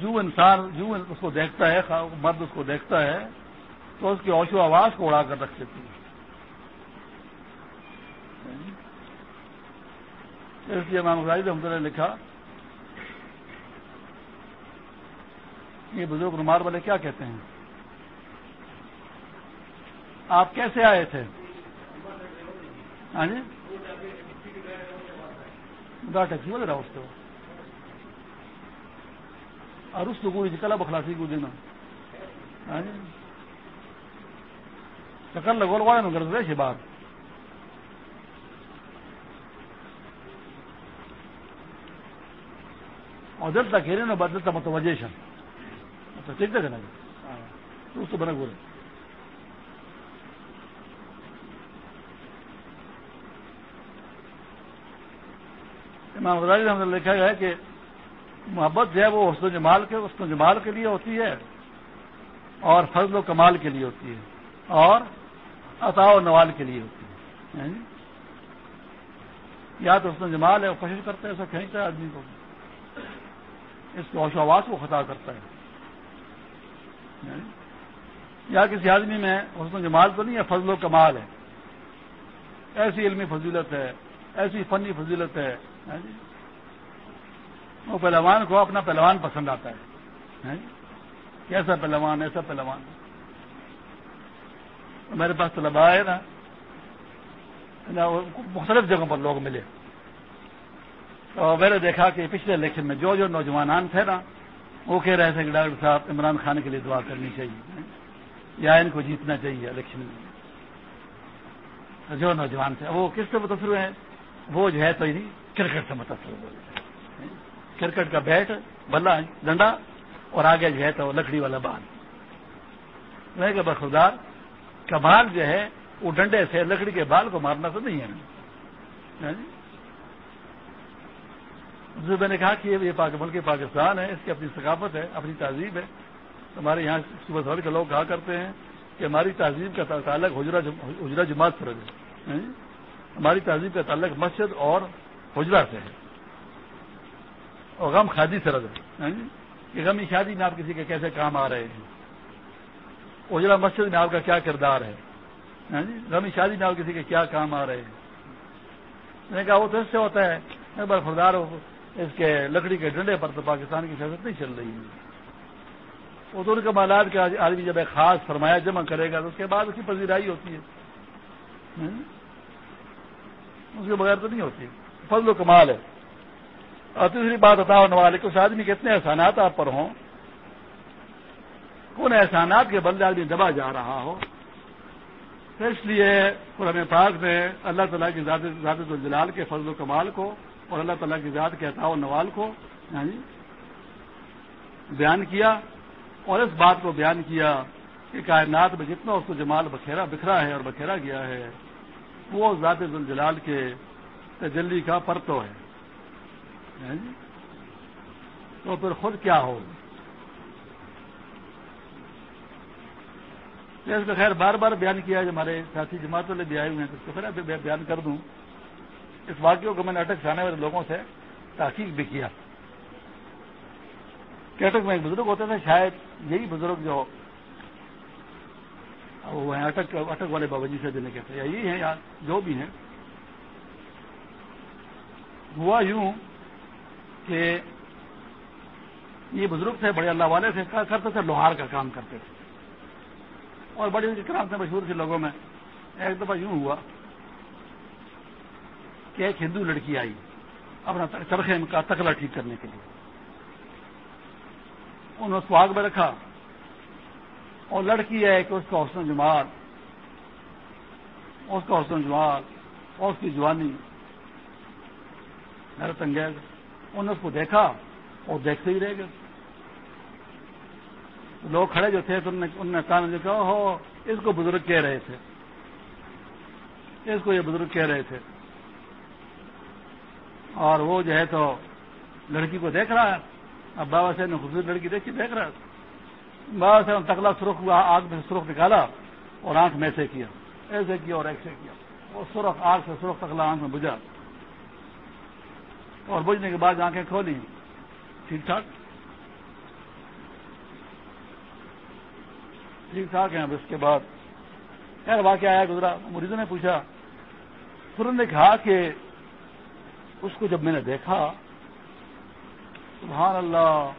جو انسان، جو اس کو دیکھتا ہے مرد اس کو دیکھتا ہے، تو اس کی اوشو آواز کو اڑا کر رکھ دیتی ہے۔ اس لیے امام غزالی رحمۃ اللہ نے لکھا، یہ بزرگ رومار والے کیا کہتے ہیں؟ آپ کیسے آئے تھے؟ ہاں جی ٹیکسی بول رہا اس کو اور اس کو کلا بخلاسی کو دینا ہاں جی چکر لگول والے میں کرتے رہے بات اور دل تک نا بدل تھا متوجہ شن ٹھیک ہے نا اس کو بنا بولے امام غزالی رحمۃ اللہ لکھا ہے کہ محبت جو ہے وہ حسن و جمال کے حسن و جمال کے لیے ہوتی ہے اور فضل و کمال کے لیے ہوتی ہے اور عطا و نوال کے لیے ہوتی ہے۔ ہاں جی؟ یا تو حسن و جمال ہے، وہ کوشش کرتے ہیں ایسا کھینچتا ہے آدمی کو۔ اس کو ہوش آواز کو خطا کرتا ہے۔ ہاں جی؟ یا کسی آدمی میں حسن و جمال تو نہیں ہے، فضل و کمال ہے۔ ایسی علمی فضیلت ہے، ایسی فنی فضیلت ہے ہاں جی؟ وہ پہلوان کو اپنا پہلوان پسند آتا ہے۔ ہاں جی؟ کیسا پہلوان؟ ایسا پہلوان۔ میرے پاس طلبا ہے نا۔ مختلف جگہوں پر لوگ ملے۔ تو میں نے دیکھا کہ پچھلے الیکشن میں جو جو نوجوان تھے نا، وہ کہہ رہے تھے کہ ڈاکٹر صاحب، عمران خان کے لیے دعا کرنی چاہیے۔ ہاں جی؟ یا ان کو جیتنا چاہیے الیکشن میں۔ جو نوجوان تھے وہ کس سے متاثر ہیں؟ وہ جو ہے تو نہیں۔ کرکٹ سے متاثر ہو کرکٹ کا بیٹ بلا ڈنڈا اور آگے جو ہے تو لکڑی والا بال۔ میں کہ بخودار کمال جو ہے، وہ ڈنڈے سے لکڑی کے بال کو مارنا تو نہیں ہے۔ ہاں جی؟ میں نے کہا کہ یہ ملک پاکستان ہے، اس کی اپنی ثقافت ہے، اپنی تہذیب ہے۔ ہمارے یہاں صبح سوال کے لوگ کہا کرتے ہیں کہ ہماری تہذیب کا تعلق حجرہ جماعت پر ہے۔ ہاں جی؟ ہماری تہذیب کا تعلق مسجد اور حجرا سے ہے۔ اور غم خادی سے رض ہے کہ غمی شادی میں آپ کسی کے کیسے کام آ رہے ہیں؟ اجلا مسجد میں آپ کا کیا کردار ہے؟ غمی شادی میں آپ کسی کے کیا کام آ رہے ہیں؟ میں نے کہا وہ تو اس سے ہوتا ہے۔ ایک بار خردار اس کے لکڑی کے ڈنڈے پر تو پاکستان کی سیاست نہیں چل رہی ہے۔ وہ تو ان کے مالات کے آدمی جب ایک خاص فرمایا جمع کرے گا تو اس کے بعد اس کی پذیرائی ہوتی ہے۔ اس کے بغیر تو نہیں ہوتی۔ فضل و کمال ہے۔ اور تیسری بات ہونے والے کہ اس آدمی کے اتنے احسانات آپ پر ہوں، ان احسانات کے بدلے آدمی دبا جا رہا ہو۔ تو اس لیے قرآن پاک نے اللہ تعالیٰ کی ذات الجلال کے فضل و کمال کو اور اللہ تعالیٰ کی ذات کے عطا و نوال کو یعنی بیان کیا۔ اور اس بات کو بیان کیا کہ کائنات میں جتنا اس کو جمال بکھیرا بکھرا ہے اور بکھیرا گیا ہے، وہ ذات ذوالجلال کے تجلی کا پرتو ہے۔ جی؟ تو پھر خود کیا ہو اس کا خیر بار بار بیان کیا ہے، ہمارے ساتھی جماعت والے بھی آئے ہوئے ہیں، تو اس کو پھر بیان کر دوں۔ اس واقعوں کو میں نے اٹک سے آنے والے لوگوں سے تحقیق بھی کیا۔ کہ اٹک میں ایک بزرگ ہوتے تھے، شاید یہی بزرگ جو وہ ہیں، اٹک اٹک والے بابا جی سے دینے کہتے ہیں یہی ہیں، یا جو بھی ہیں۔ ہوا یوں کہ یہ بزرگ تھے، بڑے اللہ والے تھے کرتے تھے، لوہار کا کام کرتے تھے۔ اور بڑی ان کی کرام سے مشہور تھے لوگوں میں۔ ایک دفعہ یوں ہوا کہ ایک ہندو لڑکی آئی اپنا چرخے کا تکلا ٹھیک کرنے کے لیے۔ انہوں نے سواگ میں رکھا اور لڑکی ہے کہ اس کا حسن جمال، اس کا حسن جمال اور اس کی جوانی حیرت انگیز انہوں نے اس کو دیکھا اور دیکھتے ہی رہ گئے۔ لوگ کھڑے جو تھے تو انہوں نے کہا کہا ہو اس کو بزرگ کہہ رہے تھے۔ اس کو یہ بزرگ کہہ رہے تھے۔ اور وہ جو ہے تو لڑکی کو دیکھ رہا ہے۔ اب بابا صاحب نے خوبصورت لڑکی دیکھی، دیکھ رہا بابا صاحب نے تکلا سرخ ہوا، آگ میں سرخ نکالا اور آنکھ میں سے کیا، ایسے کیا اور ایسے کیا۔ وہ سرخ، آگ سے سرخ تکلا آنکھ میں بجھا۔ اور بجنے کے بعد آنکھیں کھولی ٹھیک ٹھاک؟ ٹھیک ٹھاک ہیں اب اس کے بعد۔ خیر، واقعہ آیا، گزرا۔ مریضوں نے پوچھا، پھر نے کہا کہ اس کو جب میں نے دیکھا، سبحان اللہ،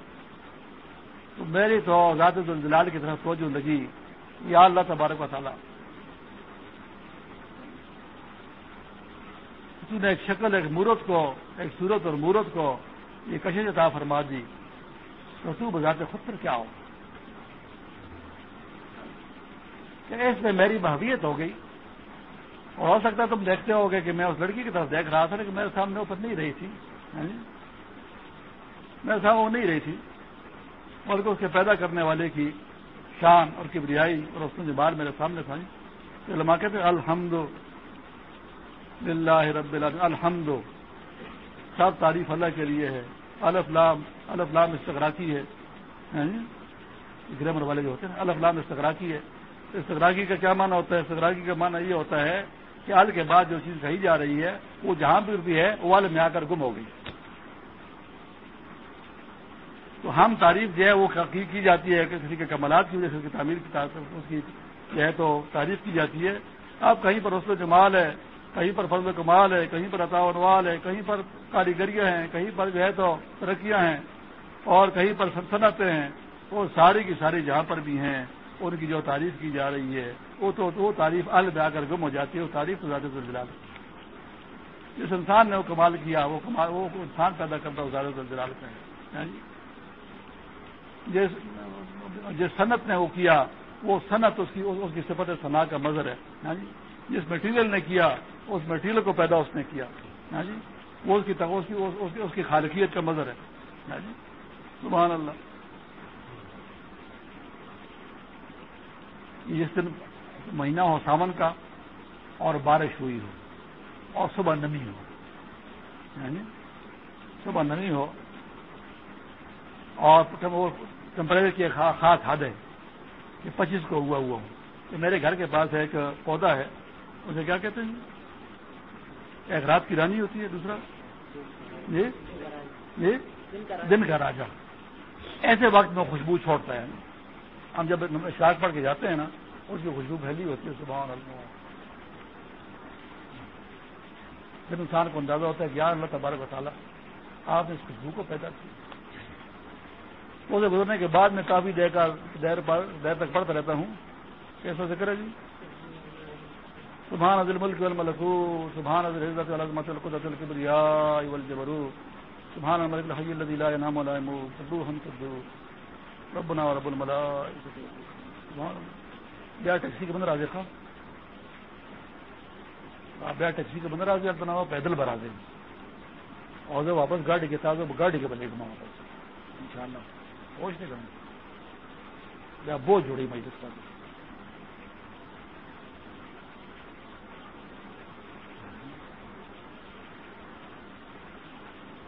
تو میری تو ذات الجلال کی طرف توجہ لگی۔ یا اللہ تبارک و تعالیٰ۔ تو نے ایک شکل، ایک مورت کو ایک صورت اور مورت کو یہ کشش عطا فرما دی تو تو بذات خود پر کیا ہو؟ کہ اس میں میری محبیت ہو گئی۔ اور ہو سکتا ہے تم دیکھتے ہو گے کہ میں اس لڑکی کی طرف دیکھ رہا تھا لیکن میرے سامنے اوپر نہیں رہی تھی۔ ہاں جی؟ میرے سامنے وہ نہیں رہی تھی۔ بلکہ اس کے پیدا کرنے والے کی شان اور کبریائی اور اس نے بار میرے سامنے تھا۔ علما کہتے الحمد للہ رب الحمد سب تعریف اللہ کے لیے ہے۔ الف لام الف لام استغراکی ہے۔ ہاں جی؟ گرامر والے جو ہوتے ہیں الف لام استغراکی ہے۔ استغراکی کا کیا معنی ہوتا ہے؟ استغراکی کا معنی یہ ہوتا ہے کہ ال کے بعد جو چیز کہی جا رہی ہے وہ جہاں پر بھی ہے وہ ال میں آ کر گم ہو گئی۔ تو ہم تعریف جو ہے وہ کی جاتی ہے؟ کسی کے کمالات کی وجہ سے اس کی تعمیر کی اس کی جو ہے تو تعریف کی جاتی ہے۔ اب کہیں پر اس کمال ہے کہیں پر فضل کمال ہے، کہیں پر اطاوال ہے، کہیں پر کاریگریاں ہیں، کہیں پر جو ہے تو ترقیاں ہیں اور کہیں پر سلطنتیں ہیں، وہ ساری کی ساری جہاں پر بھی ہیں، ان کی جو تعریف کی جا رہی ہے، وہ تو وہ تعریف ال آ کر گم ہو جاتی ہے، وہ تعریف تو زیادہ زلزلہ جس انسان نے وہ کمال کیا، وہ کمال، وہ انسان پیدا کرتا وہ زیادہ زلزلال ہاں جی؟ جس جس صنعت نے وہ کیا، وہ صنعت اس کی اس کی صفت صنع کا مظہر ہے۔ ہاں جی؟ جس میٹیریل نے کیا، اس میٹیریل کو پیدا اس نے کیا۔ ہاں جی؟ وہ اس کی اس کی خالقیت کا مظہر ہے۔ ہاں جی؟ سبحان اللہ۔ جس دن مہینہ ہو ساون کا اور بارش ہوئی ہو اور صبح نمی ہو۔ یعنی صبح نمی ہو اور ٹمپریچر کی خاص حد ہے کہ پچیس کو ہوا ہوا ہو۔ کہ میرے گھر کے پاس ایک پودا ہے۔ اسے کیا کہتے ہیں؟ ایک رات کی رانی ہوتی ہے، دوسرا جی جی دن کا راجا۔ ایسے وقت میں خوشبو چھوڑتا ہے۔ ہم جب شاخ پڑھ کے جاتے ہیں نا، اس کی خوشبو پھیلی ہوتی ہے صبح پھر انسان کو اندازہ ہوتا ہے کہ یار اللہ تبارک و تعالیٰ، آپ نے اس خوشبو کو پیدا کیا۔ اسے گزرنے کے بعد میں کافی دیر کا دیر پر دیر تک پڑھتا رہتا ہوں۔ کیسا ذکر ہے جی؟ سبحان عدل ملک الملکو سبحان عدل عزت العظمت القدرت الکبریا والجبرو سبحان الملک الحی الذی لا ينام ولا يموت سبحان سبحان ربنا رب الملائکہ بیا ٹیکسی کے بندر آ دیکھا بیا ٹیکسی کے بندر آ گیا بنا ہوا پیدل بھرا دیں اور جب واپس گاڑی کے ساتھ گاڑی کے بنے گما واپس ان شاء اللہ پہنچ نہیں کروں یا بہت جڑی میں جس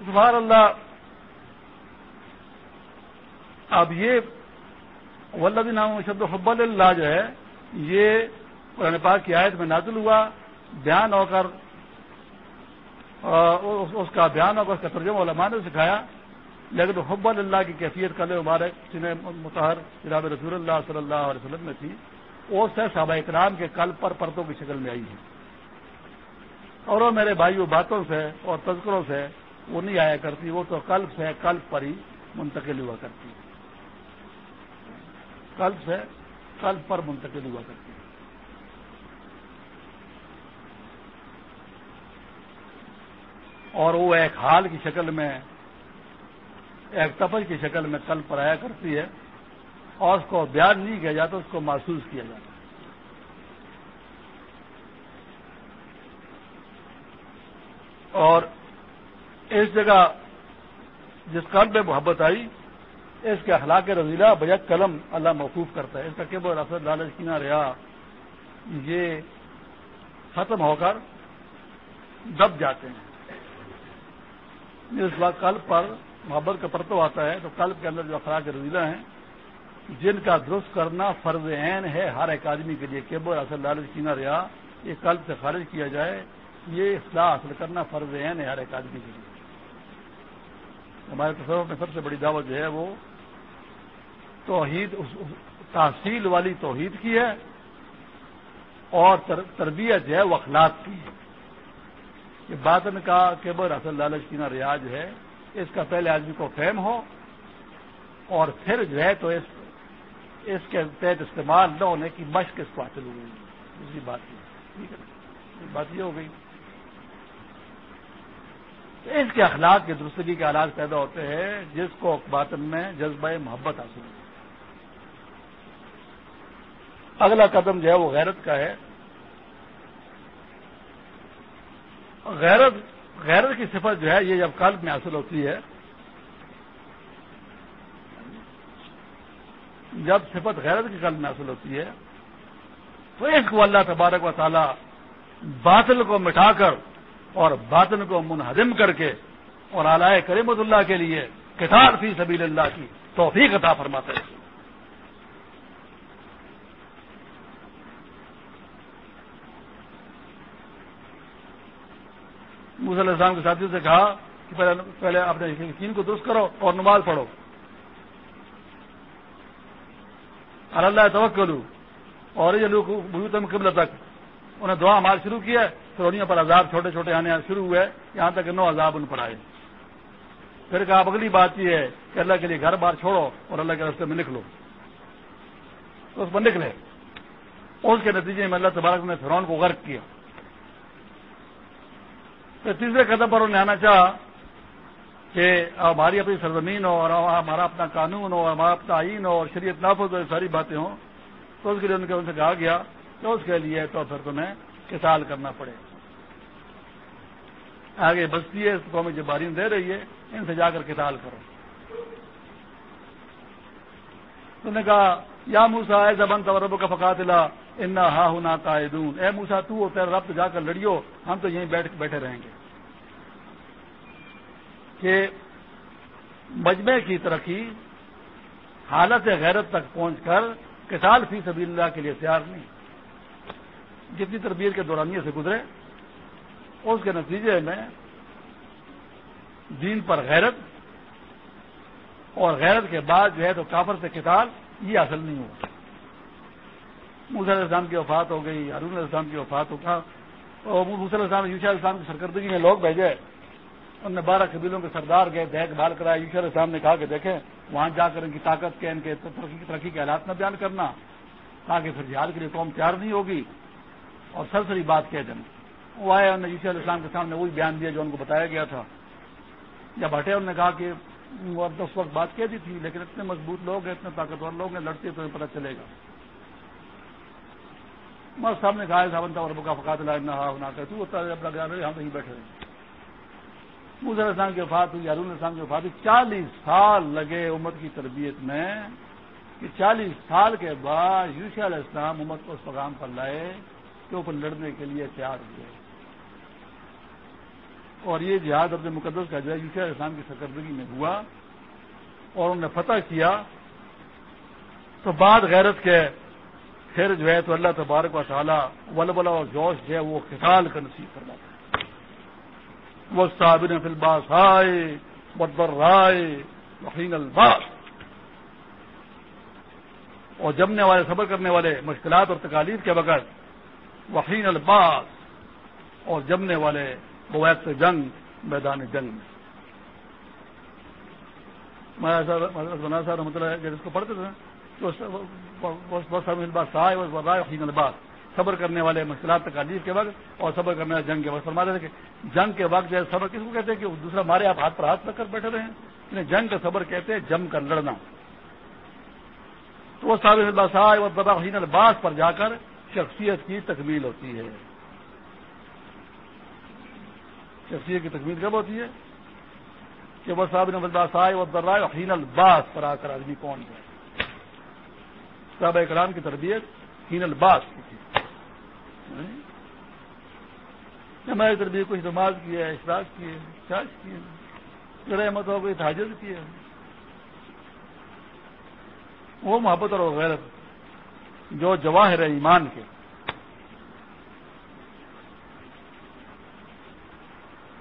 سبحان اللہ، اب یہ ولدی نام شبد حب اللہ جو ہے، یہ قرآن پاک کی آیت میں نازل ہوا، بیان ہو کر اس کا بیان ہو کر، اس کا ترجمہ علماء نے سکھایا۔ لیکن حب اللہ کی کیفیت کل مبارک سن متحر جناب رسول اللہ صلی اللہ علیہ وسلم میں تھی، وہ سے صحابہ اکرام کے کل پر پرتوں کی شکل میں آئی ہے اور وہ میرے بھائیوں، باتوں سے اور تذکروں سے وہ نہیں آیا کرتی، وہ تو کلب سے کلب پر ہی منتقل ہوا کرتی ہے۔ قلب سے قلب پر منتقل ہوا کرتی ہے۔ اور وہ ایک حال کی شکل میں، ایک تفج کی شکل میں قلب پر آیا کرتی ہے۔ اور اس کو بیان نہیں کیا جاتا، اس کو محسوس کیا جاتا اور اس جگہ جس قلب میں محبت آئی، اس کے اخلاق رضیلا بجت قلم اللہ موقوف کرتا ہے۔ اس کا کیبل رفت لالچ کینا ریا یہ ختم ہو کر دب جاتے ہیں۔ اس وقت قلب پر محبت کا پرتو آتا ہے تو قلب کے اندر جو اخلاق رضیلا ہیں، جن کا درست کرنا فرض عین ہے ہر ایک آدمی کے لیے کیبل اصل لالچ کینا ریا یہ قلب سے خارج کیا جائے، یہ اصلاح حاصل کرنا فرض عین ہے ہر ایک آدمی کے لیے۔ ہمارے تصور میں سب سے بڑی دعوت جو ہے وہ توحید تحصیل والی توحید کی ہے اور تربیت جو ہے وہ اخلاق کی ہے۔ کہ باطن کا کیبر اصل لالچ کی ریاض ہے۔ اس کا پہلے آدمی کو فہم ہو اور پھر جو ہے تو اس اس کے تحت استعمال نہ ہونے کی مشق اس کو حاصل ہوئی۔ دوسری بات ٹھیک ہے بات یہ ہو گئی۔ اس کے اخلاق کی درستگی کے آلات پیدا ہوتے ہیں، جس کو باطن میں جذبہ محبت حاصل ہو اگلا قدم جو ہے وہ غیرت کا ہے۔ غیرت غیرت کی صفت جو ہے، یہ جب قلب میں حاصل ہوتی ہے، جب صفت غیرت کی قلب میں حاصل ہوتی ہے، تو اس کو اللہ تبارک و تعالی باطل کو مٹا کر اور باطن کو منہدم کر کے اور اعلی کریمت اللہ کے لیے کتاب فی سبیل اللہ کی توفیق عطا فرماتا ہے علیہ السلام کے ساتھیوں سے کہا کہ پہلے پہلے اپنے یقین کو درست کرو اور نماز پڑھو۔ اللہ توقع اور یہ لوگ تم قبل تک انہیں دعا مار شروع کیا پھر انہیں پر عذاب چھوٹے چھوٹے آنے شروع ہوئے، یہاں تک کہ نو عذاب ان پر آئے۔ پھر کہا، اب اگلی بات یہ ہے کہ اللہ کے لیے گھر بار چھوڑو اور اللہ کے راستے میں نکلو۔ تو اس پر نکلے۔ اس کے نتیجے میں اللہ تبارک نے فرون کو غرق کیا۔ پھر تیسرے قدم پر انہیں آنا چاہا کہ ہماری اپنی سرزمین ہو اور ہمارا اپنا قانون ہو ہمارا اپنا آئین ہو اور شریعت نافذ ہو ساری باتیں ہوں۔ تو اس کے لیے ان ان سے کہا گیا تو اس کے لیے تو پھر تمہیں کسال کرنا پڑے۔ آگے بستی ہے، اس قومی جو بارین دے رہی ہے، ان سے جا کر کتال کرو۔ تو نے کہا، یا موسا اے زبان تو کا فقات لا انا ہا ہونا قائدون اے موسا تو تیرا رب جا کر لڑیو، ہم تو یہیں بیٹھ بیٹھے رہیں گے۔ کہ مجمع کی ترقی، حالت غیرت تک پہنچ کر کسال فی سبھی اللہ کے لیے تیار نہیں۔ جتنی تربیت کے دورانیے سے گزرے، اس کے نتیجے میں دین پر غیرت اور غیرت کے بعد جو ہے تو کافر سے کتاب یہ حاصل نہیں ہوا۔ علیہ السلام کی وفات ہو گئی علیہ السلام کی وفات ہو گیا اور السلام یوشا السلام کی سرکردگی میں لوگ بھیجے۔ انہوں نے بارہ قبیلوں کے سردار گئے، دیکھ بھال کرایا یوشا علیہ السلام نے کہا کہ دیکھیں، وہاں جا کر ان کی طاقت کے ان کے ترقی کے حالات میں بیان کرنا، تاکہ پھر جہاد کے لیے قوم تیار نہیں ہوگی۔ اور سرسری بات کہہ دینا وہ آئے انہوں نے یوشا علیہ السلام کے سامنے وہی بیان دیا جو ان کو بتایا گیا تھا۔ جب ہٹے انہوں نے کہا کہ وہ اس وقت بات کہہ دی تھی، لیکن اتنے مضبوط لوگ ہیں، اتنے طاقتور لوگ ہیں، لڑتے تو پتہ چلے گا۔ مست صاحب نے کہا صاحب اور بکا فقات نہ کہ تو جب لگا ہم کہیں بیٹھے رہے موسیٰ السلام کی وفات ہوئی ہارون السلام کی وفات ہوئی۔ چالیس سال لگے امت کی تربیت میں، کہ چالیس سال کے بعد یوشا علیہ السلام امت کو اس پیغام پر لائے۔ کہ اوپر لڑنے کے لیے تیار ہوئے۔ اور یہ جہاد اپنے مقدس کا جو ہے علیہ السلام کی سرکردگی میں ہوا اور انہوں نے فتح کیا۔ تو بعد غیرت کے پھر جو ہے تو اللہ تبارک و تعالیٰ ولبلا اور جوش جو ہے وہ کسال کا نصیب کرواتا ہے۔ وہ صابر فلباس آئے بدر رائے وحین الباس۔ اور جمنے والے، صبر کرنے والے، مشکلات اور تکالیف کے بغیر وحین الباس اور جمنے والے بویت جنگ میدان جنگ میں۔ صاحب مطلب جس کو پڑھتے تھے الباس صبر کرنے والے مشکلات تکالیف کے وقت اور صبر کرنے والے جنگ کے وقت فرماتے تھے کہ جنگ کے وقت جو ہے، صبر کس کو کہتے ہیں کہ دوسرا مارے آپ ہاتھ پر ہاتھ رکھ کر بیٹھے رہے ہیں۔ یعنی جنگ کا صبر کہتے ہیں، جم کر لڑنا۔ تو وہ صابر الباس آئے اور ببا حسین الباس پر جا کر شخصیت کی تکمیل ہوتی ہے۔ شخصیت کی تکمیل کب ہوتی ہے؟ کہ وہ صابر الباس آئے اور برائے حسین الباس پر آ کر آدمی کون ہے؟ صحابہ کرام کی تربیت ہین الباس کی تھی۔ ہماری تربیت کچھ نماز کی ہے، اشراق کی ہے چارج کی ہے احمد ہو گئی حاجت کی ہے۔ وہ محبت اور غیرت۔ جو جواہر ہے ایمان کے۔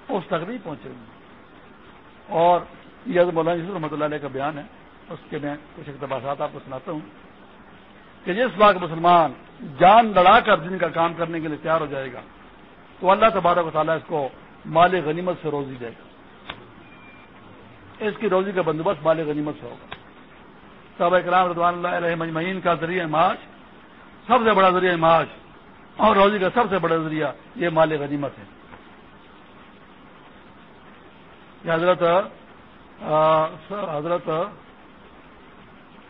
اس تک نہیں پہنچے۔ اور یہ مولانا یوسف رحمۃ اللہ علیہ کا بیان ہے۔ اس کے میں کچھ اقتباسات آپ کو سناتا ہوں کہ جس وقت مسلمان جان لڑا کر دن کا کام کرنے کے لیے تیار ہو جائے گا، تو اللہ تبارک و تعالیٰ اس کو مال غنیمت سے روزی دے گا۔ اس کی روزی کا بندوبست مال غنیمت سے ہوگا۔ صحابہ اکرام رضوان اللہ علیہ مجمعین کا ذریعہ معاش سب سے بڑا ذریعہ معاش اور روزی کا سب سے بڑا ذریعہ یہ مال غنیمت ہے۔ یہ حضرت حضرت،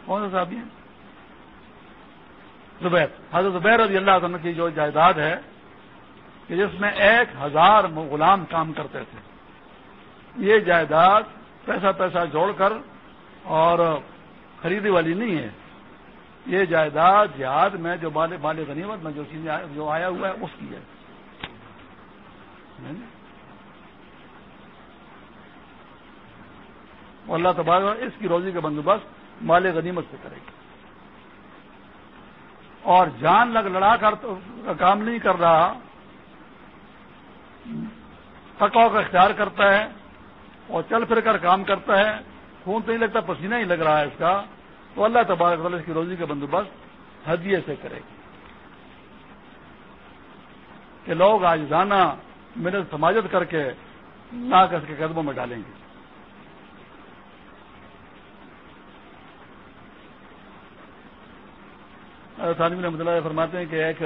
کون سا صاحب زبیر۔ حضرت زبیر رضی اللہ عنہ کی جو جائیداد ہے کہ جس میں ایک ہزار غلام کام کرتے تھے۔ یہ جائیداد پیسہ پیسہ جوڑ کر اور خریدی والی نہیں ہے۔ یہ جائیداد، جہاد، میں جو مال مال غنیمت، میں جو چیزیں جو آیا ہوا ہے، اس کی ہے۔ یعنی؟ اللہ تبارک اس کی روزی کا بندوبست مال غنیمت سے کرے گی اور جان لگ لڑا کر کام نہیں کر رہا تکو کا اختیار کرتا ہے اور چل پھر کر کام کرتا ہے، خون تو نہیں لگتا، پسینہ ہی لگ رہا ہے اس کا۔ تو اللہ تبارک تعالیٰ اس کی روزی کا بندوبست ہدیے سے کرے گا کہ لوگ آج دانا محنت، سماجت کر کے لا کر کے قدموں میں ڈالیں گے۔ ثانوی رحمۃ اللہ فرماتے ہیں کہ ایک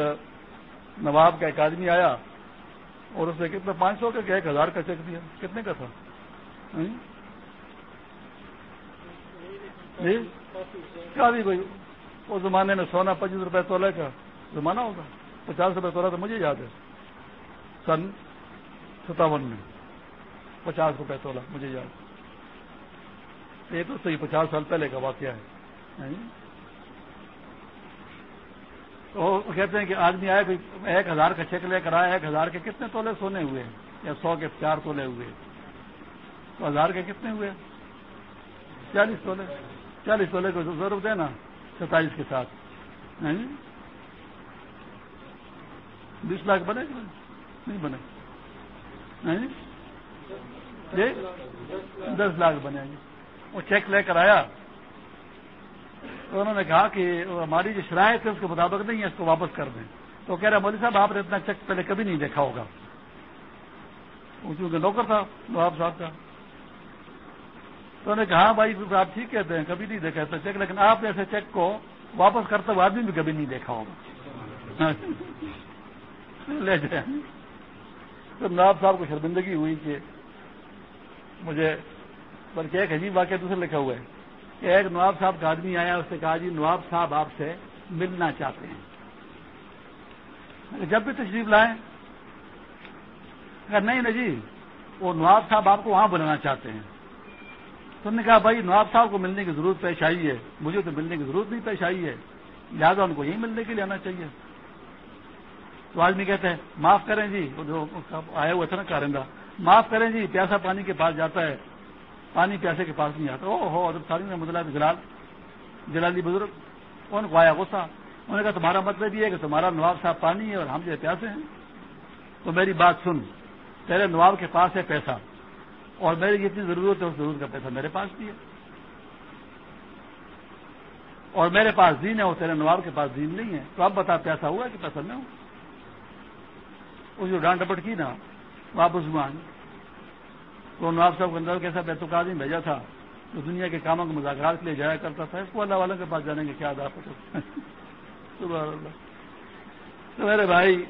نواب کا ایک آدمی آیا اور اس نے کتنا، پانچ سو کا کہ ایک ہزار کا چیک دیا؟ کتنے کا تھا؟ ہاں؟ جی؟ کیا بھی بھائی اس زمانے میں سونا پچیس روپے تولے کا زمانہ ہوگا۔ پچاس روپے تولا تو مجھے یاد ہے۔ سن ستاون میں۔ پچاس روپے تولا مجھے یاد۔ یہ تو صحیح پچاس سال پہلے کا واقعہ ہے۔ تو کہتے ہیں کہ آدمی آئے کوئی ایک ہزار کا چیک لے کر آیا، ایک ہزار کے کتنے تولے سونے ہوئے یا سو کے چار تولے ہوئے تو ہزار کے کتنے ہوئے چالیس تولے۔ چالیس تولے کو ضرورت ہے نا، ستائیس کے ساتھ۔ بیس لاکھ بنے گا نہیں؟ بنے۔ جی؟ دس لاکھ بنے۔ گی وہ چیک لے کر آیا۔ تو انہوں نے کہا کہ ہماری جو شرائط ہے اس کے مطابق نہیں ہے، اس کو واپس کر دیں۔ تو کہہ رہے مودی صاحب، آپ نے اتنا چیک پہلے کبھی نہیں دیکھا ہوگا۔ کیونکہ نوکر تھا، نواب صاحب کا۔ تو انہوں نے کہا ہاں بھائی آپ ٹھیک کہتے ہیں، کبھی نہیں دیکھا ایسا چیک لیکن آپ نے ایسے چیک کو واپس کرتے ہوئے آدمی بھی کبھی نہیں دیکھا ہوگا۔ لے جائیں۔ تو نواب صاحب کو شرمندگی ہوئی کہ مجھے، بلکہ ایک عجیب واقعہ دوسرے لکھا ہوا ہے کہ ایک نواب صاحب کا آدمی آیا، اس نے کہا جی نواب صاحب آپ سے ملنا چاہتے ہیں۔ جب بھی تشریف لائیں نہیں نا جی وہ نواب صاحب آپ کو وہاں بلانا چاہتے ہیں۔ تو نے کہا بھائی نواب صاحب کو ملنے کی ضرورت پیش آئی ہے، مجھے تو ملنے کی ضرورت نہیں پیش آئی ہے۔ لہٰذا ان کو یہیں ملنے کے لیے آنا چاہیے۔ تو آدمی کہتے ہیں معاف کریں جی جو آیا ہوا تھا نا کارندہ، معاف کریں جی پیاسا پانی کے پاس جاتا ہے۔ پانی پیاسے کے پاس نہیں آتا۔ او ہو ادب ساری میں مدلا جلال، جلالی بزرگ ان کو آیا غصہ؟ انہوں نے کہا، تمہارا مطلب یہ ہے کہ تمہارا نواب صاحب پانی ہے اور ہم جو پیاسے ہیں۔ تو میری بات سن۔ تیرے نواب کے پاس ہے پیسہ۔ اور میری جتنی ضرورت ہے اس ضرورت کا پیسہ میرے پاس بھی ہے۔ اور میرے پاس دین ہے اور تیرے نواب کے پاس دین نہیں ہے۔ تو اب بتا پیسہ ہوا کہ پیسہ میں ہوں۔ جو ڈانٹ ڈپٹ کی نا۔ واپس مان تو نواب صاحب کے اندر کیسا بیت آدمی بھیجا تھا۔ تو دنیا کے کاموں کے مذاکرات کے لیے جایا کرتا تھا۔ اس کو اللہ والوں کے پاس جانے کے کیا تو میرے بھائی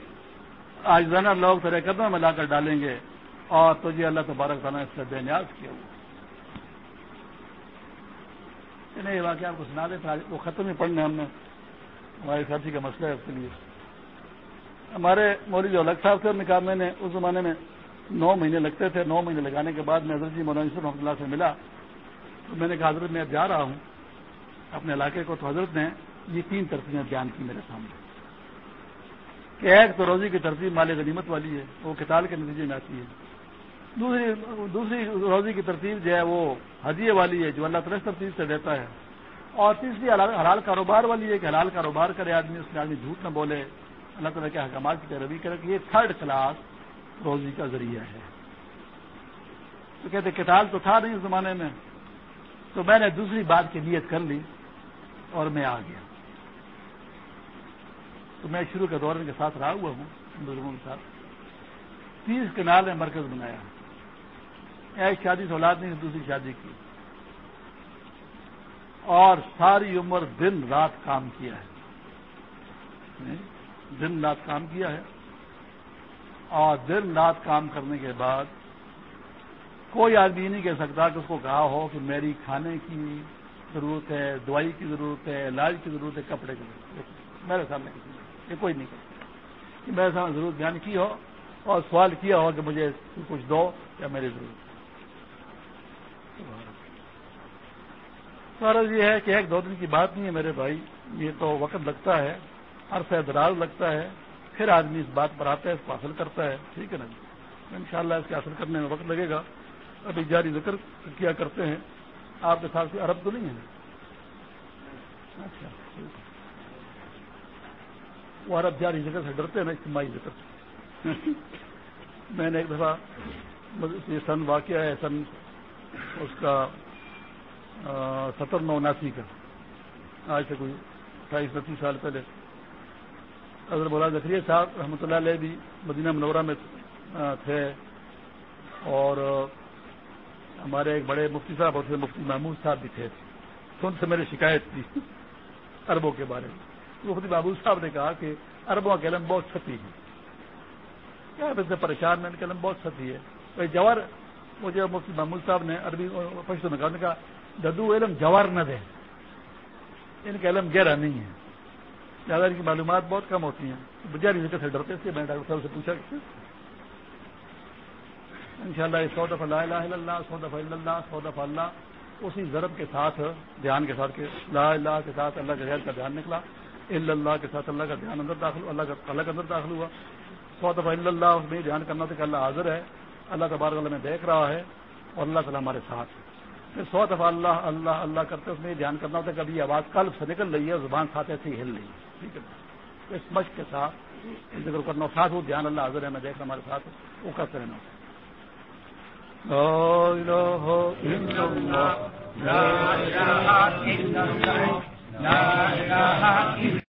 آج زنا لوگ تیرے قدموں میں لا کر ڈالیں گے۔ اور تجھے اللہ تبارک تعالیٰ اس سے بے نیاز کیا ہوا۔ نہیں، یہ واقعہ آپ کو سنا دیں وہ ختم ہی پڑھنے ہم نے۔ ہمارے ساتھی کا مسئلہ ہے اس کے لیے۔ ہمارے موری جو الگ صاحب تھے، ان کہا، میں نے اس زمانے میں نو مہینے لگتے تھے۔ نو مہینے لگانے کے بعد میں حضرت جی مولانا یوسف رحمۃ اللہ سے ملا۔ تو میں نے کہا، حضرت، میں اب جا رہا ہوں اپنے علاقے کو۔ تو حضرت نے یہ تین ترتیبیں بیان کی میرے سامنے۔ کہ ایک تو روزی کی ترتیب مال غنیمت والی ہے، وہ کتال کے نتیجے میں آتی ہے۔ دوسری دوسری روزی کی ترتیب جو ہے وہ ہدیے والی ہے، جو اللہ تعالی ترتیب سے دیتا ہے۔ اور تیسری حلال کاروبار والی ہے کہ حلال کاروبار کرے آدمی، اس میں آدمی جھوٹ نہ بولے۔ اللہ تعالیٰ کے حکامات کی پیروی کرے۔ کہ یہ تھرڈ کلاس روزی کا ذریعہ ہے۔ تو کہتے کتاب تو تھا نہیں اس زمانے میں۔ تو میں نے دوسری بات کی نیت کر لی اور میں آ گیا۔ تو میں شروع کے دور کے ساتھ رہا ہوا ہوں بزرگوں کے ساتھ۔ تیس کنال میں مرکز بنایا۔ ایک شادی سے اولاد نہیں، دوسری شادی کی۔ اور ساری عمر دن رات کام کیا ہے۔ دن رات کام کیا ہے۔ اور دن رات کام کرنے کے بعد کوئی آدمی نہیں کہہ سکتا کہ اس کو کہا ہو کہ میری کھانے کی ضرورت ہے، دوائی کی ضرورت ہے، علاج کی ضرورت ہے، کپڑے کی ضرورت ہے۔ میرے سامنے کسی یہ کوئی نہیں کہ میرے سامنے ضرورت بیان کی ہو اور سوال کیا ہو کہ مجھے کچھ دو یا میری ضرورت۔ سر یہ ہے کہ ایک دو دن کی بات نہیں ہے میرے بھائی، یہ تو وقت لگتا ہے، عرصہ دراز لگتا ہے، پھر آدمی اس بات پر آتا ہے، اس کو حاصل کرتا ہے، ٹھیک ہے نا جی؟ ان شاء اللہ اس کے حاصل کرنے میں وقت لگے گا۔ ابھی جاری ذکر کیا کرتے ہیں۔ آپ کے ساتھ عرب تو نہیں ہے اچھا وہ عرب جاری ذکر سے ڈرتے ہیں نا، اجتماعی ذکر سے۔ میں نے ایک دفعہ یہ سن واقعہ ہے، سن اس کا ستر نو اناسی کا۔ آج سے کوئی اٹھائیس انتیس سال پہلے۔ حضرت بولا ذکریہ صاحب رحمۃ اللہ علیہ بھی مدینہ منورہ میں تھے۔ اور ہمارے ایک بڑے مفتی صاحب اور مفتی محمود صاحب بھی تھے۔ تو ان سے میں نے شکایت کی اربوں کے بارے میں۔ مفتی محمود صاحب نے کہا کہ اربوں کا علم بہت ستی ہے۔ کیا سے پریشان میں علم بہت ستی ہے۔ جوہر مجھے مفتی محمود صاحب نے عربی پشتو میں کہا ددو علم جوہر نہ دے۔ ان کا علم گہرا نہیں ہے زیادہ ان کی معلومات بہت کم ہوتی ہیں۔ بجاری ذکر سے ڈرتے تھے، میں ڈاکٹر صاحب سے پوچھا ان شاء اللہ سو دفعہ لا الہ الا اللہ، سو دفعہ اللہ، سو دفعہ اللہ، اسی ضرب کے ساتھ، دھیان کے ساتھ لا اللہ کے ساتھ اللہ کے غیر کا دھیان نکلا اللہ کے ساتھ اللہ کا دھیان اندر داخل اللہ کا اللہ کے اندر داخل ہوا۔ سو دفعہ اللہ، اس میں دھیان کرنا تھا کہ اللہ حاضر ہے، اللہ تبارک اللہ میں دیکھ رہا ہے اور اللہ تعالیٰ ہمارے ساتھ ہے۔ پھر سو دفعہ اللہ اللہ اللہ کرتے اس میں دھیان کرنا ہوتا ہے کبھی آواز قلب سے نکل رہی ہے زبان ساتھ ایسی ہل رہی ہے۔ ٹھیک ہے۔ اس مشق کے ساتھ ذکر کرنا۔ ساتھ وہ دھیان اللہ حاضر ہے، میں دیکھ رہا ہمارے ساتھ، وہ کرتے رہنا۔ لا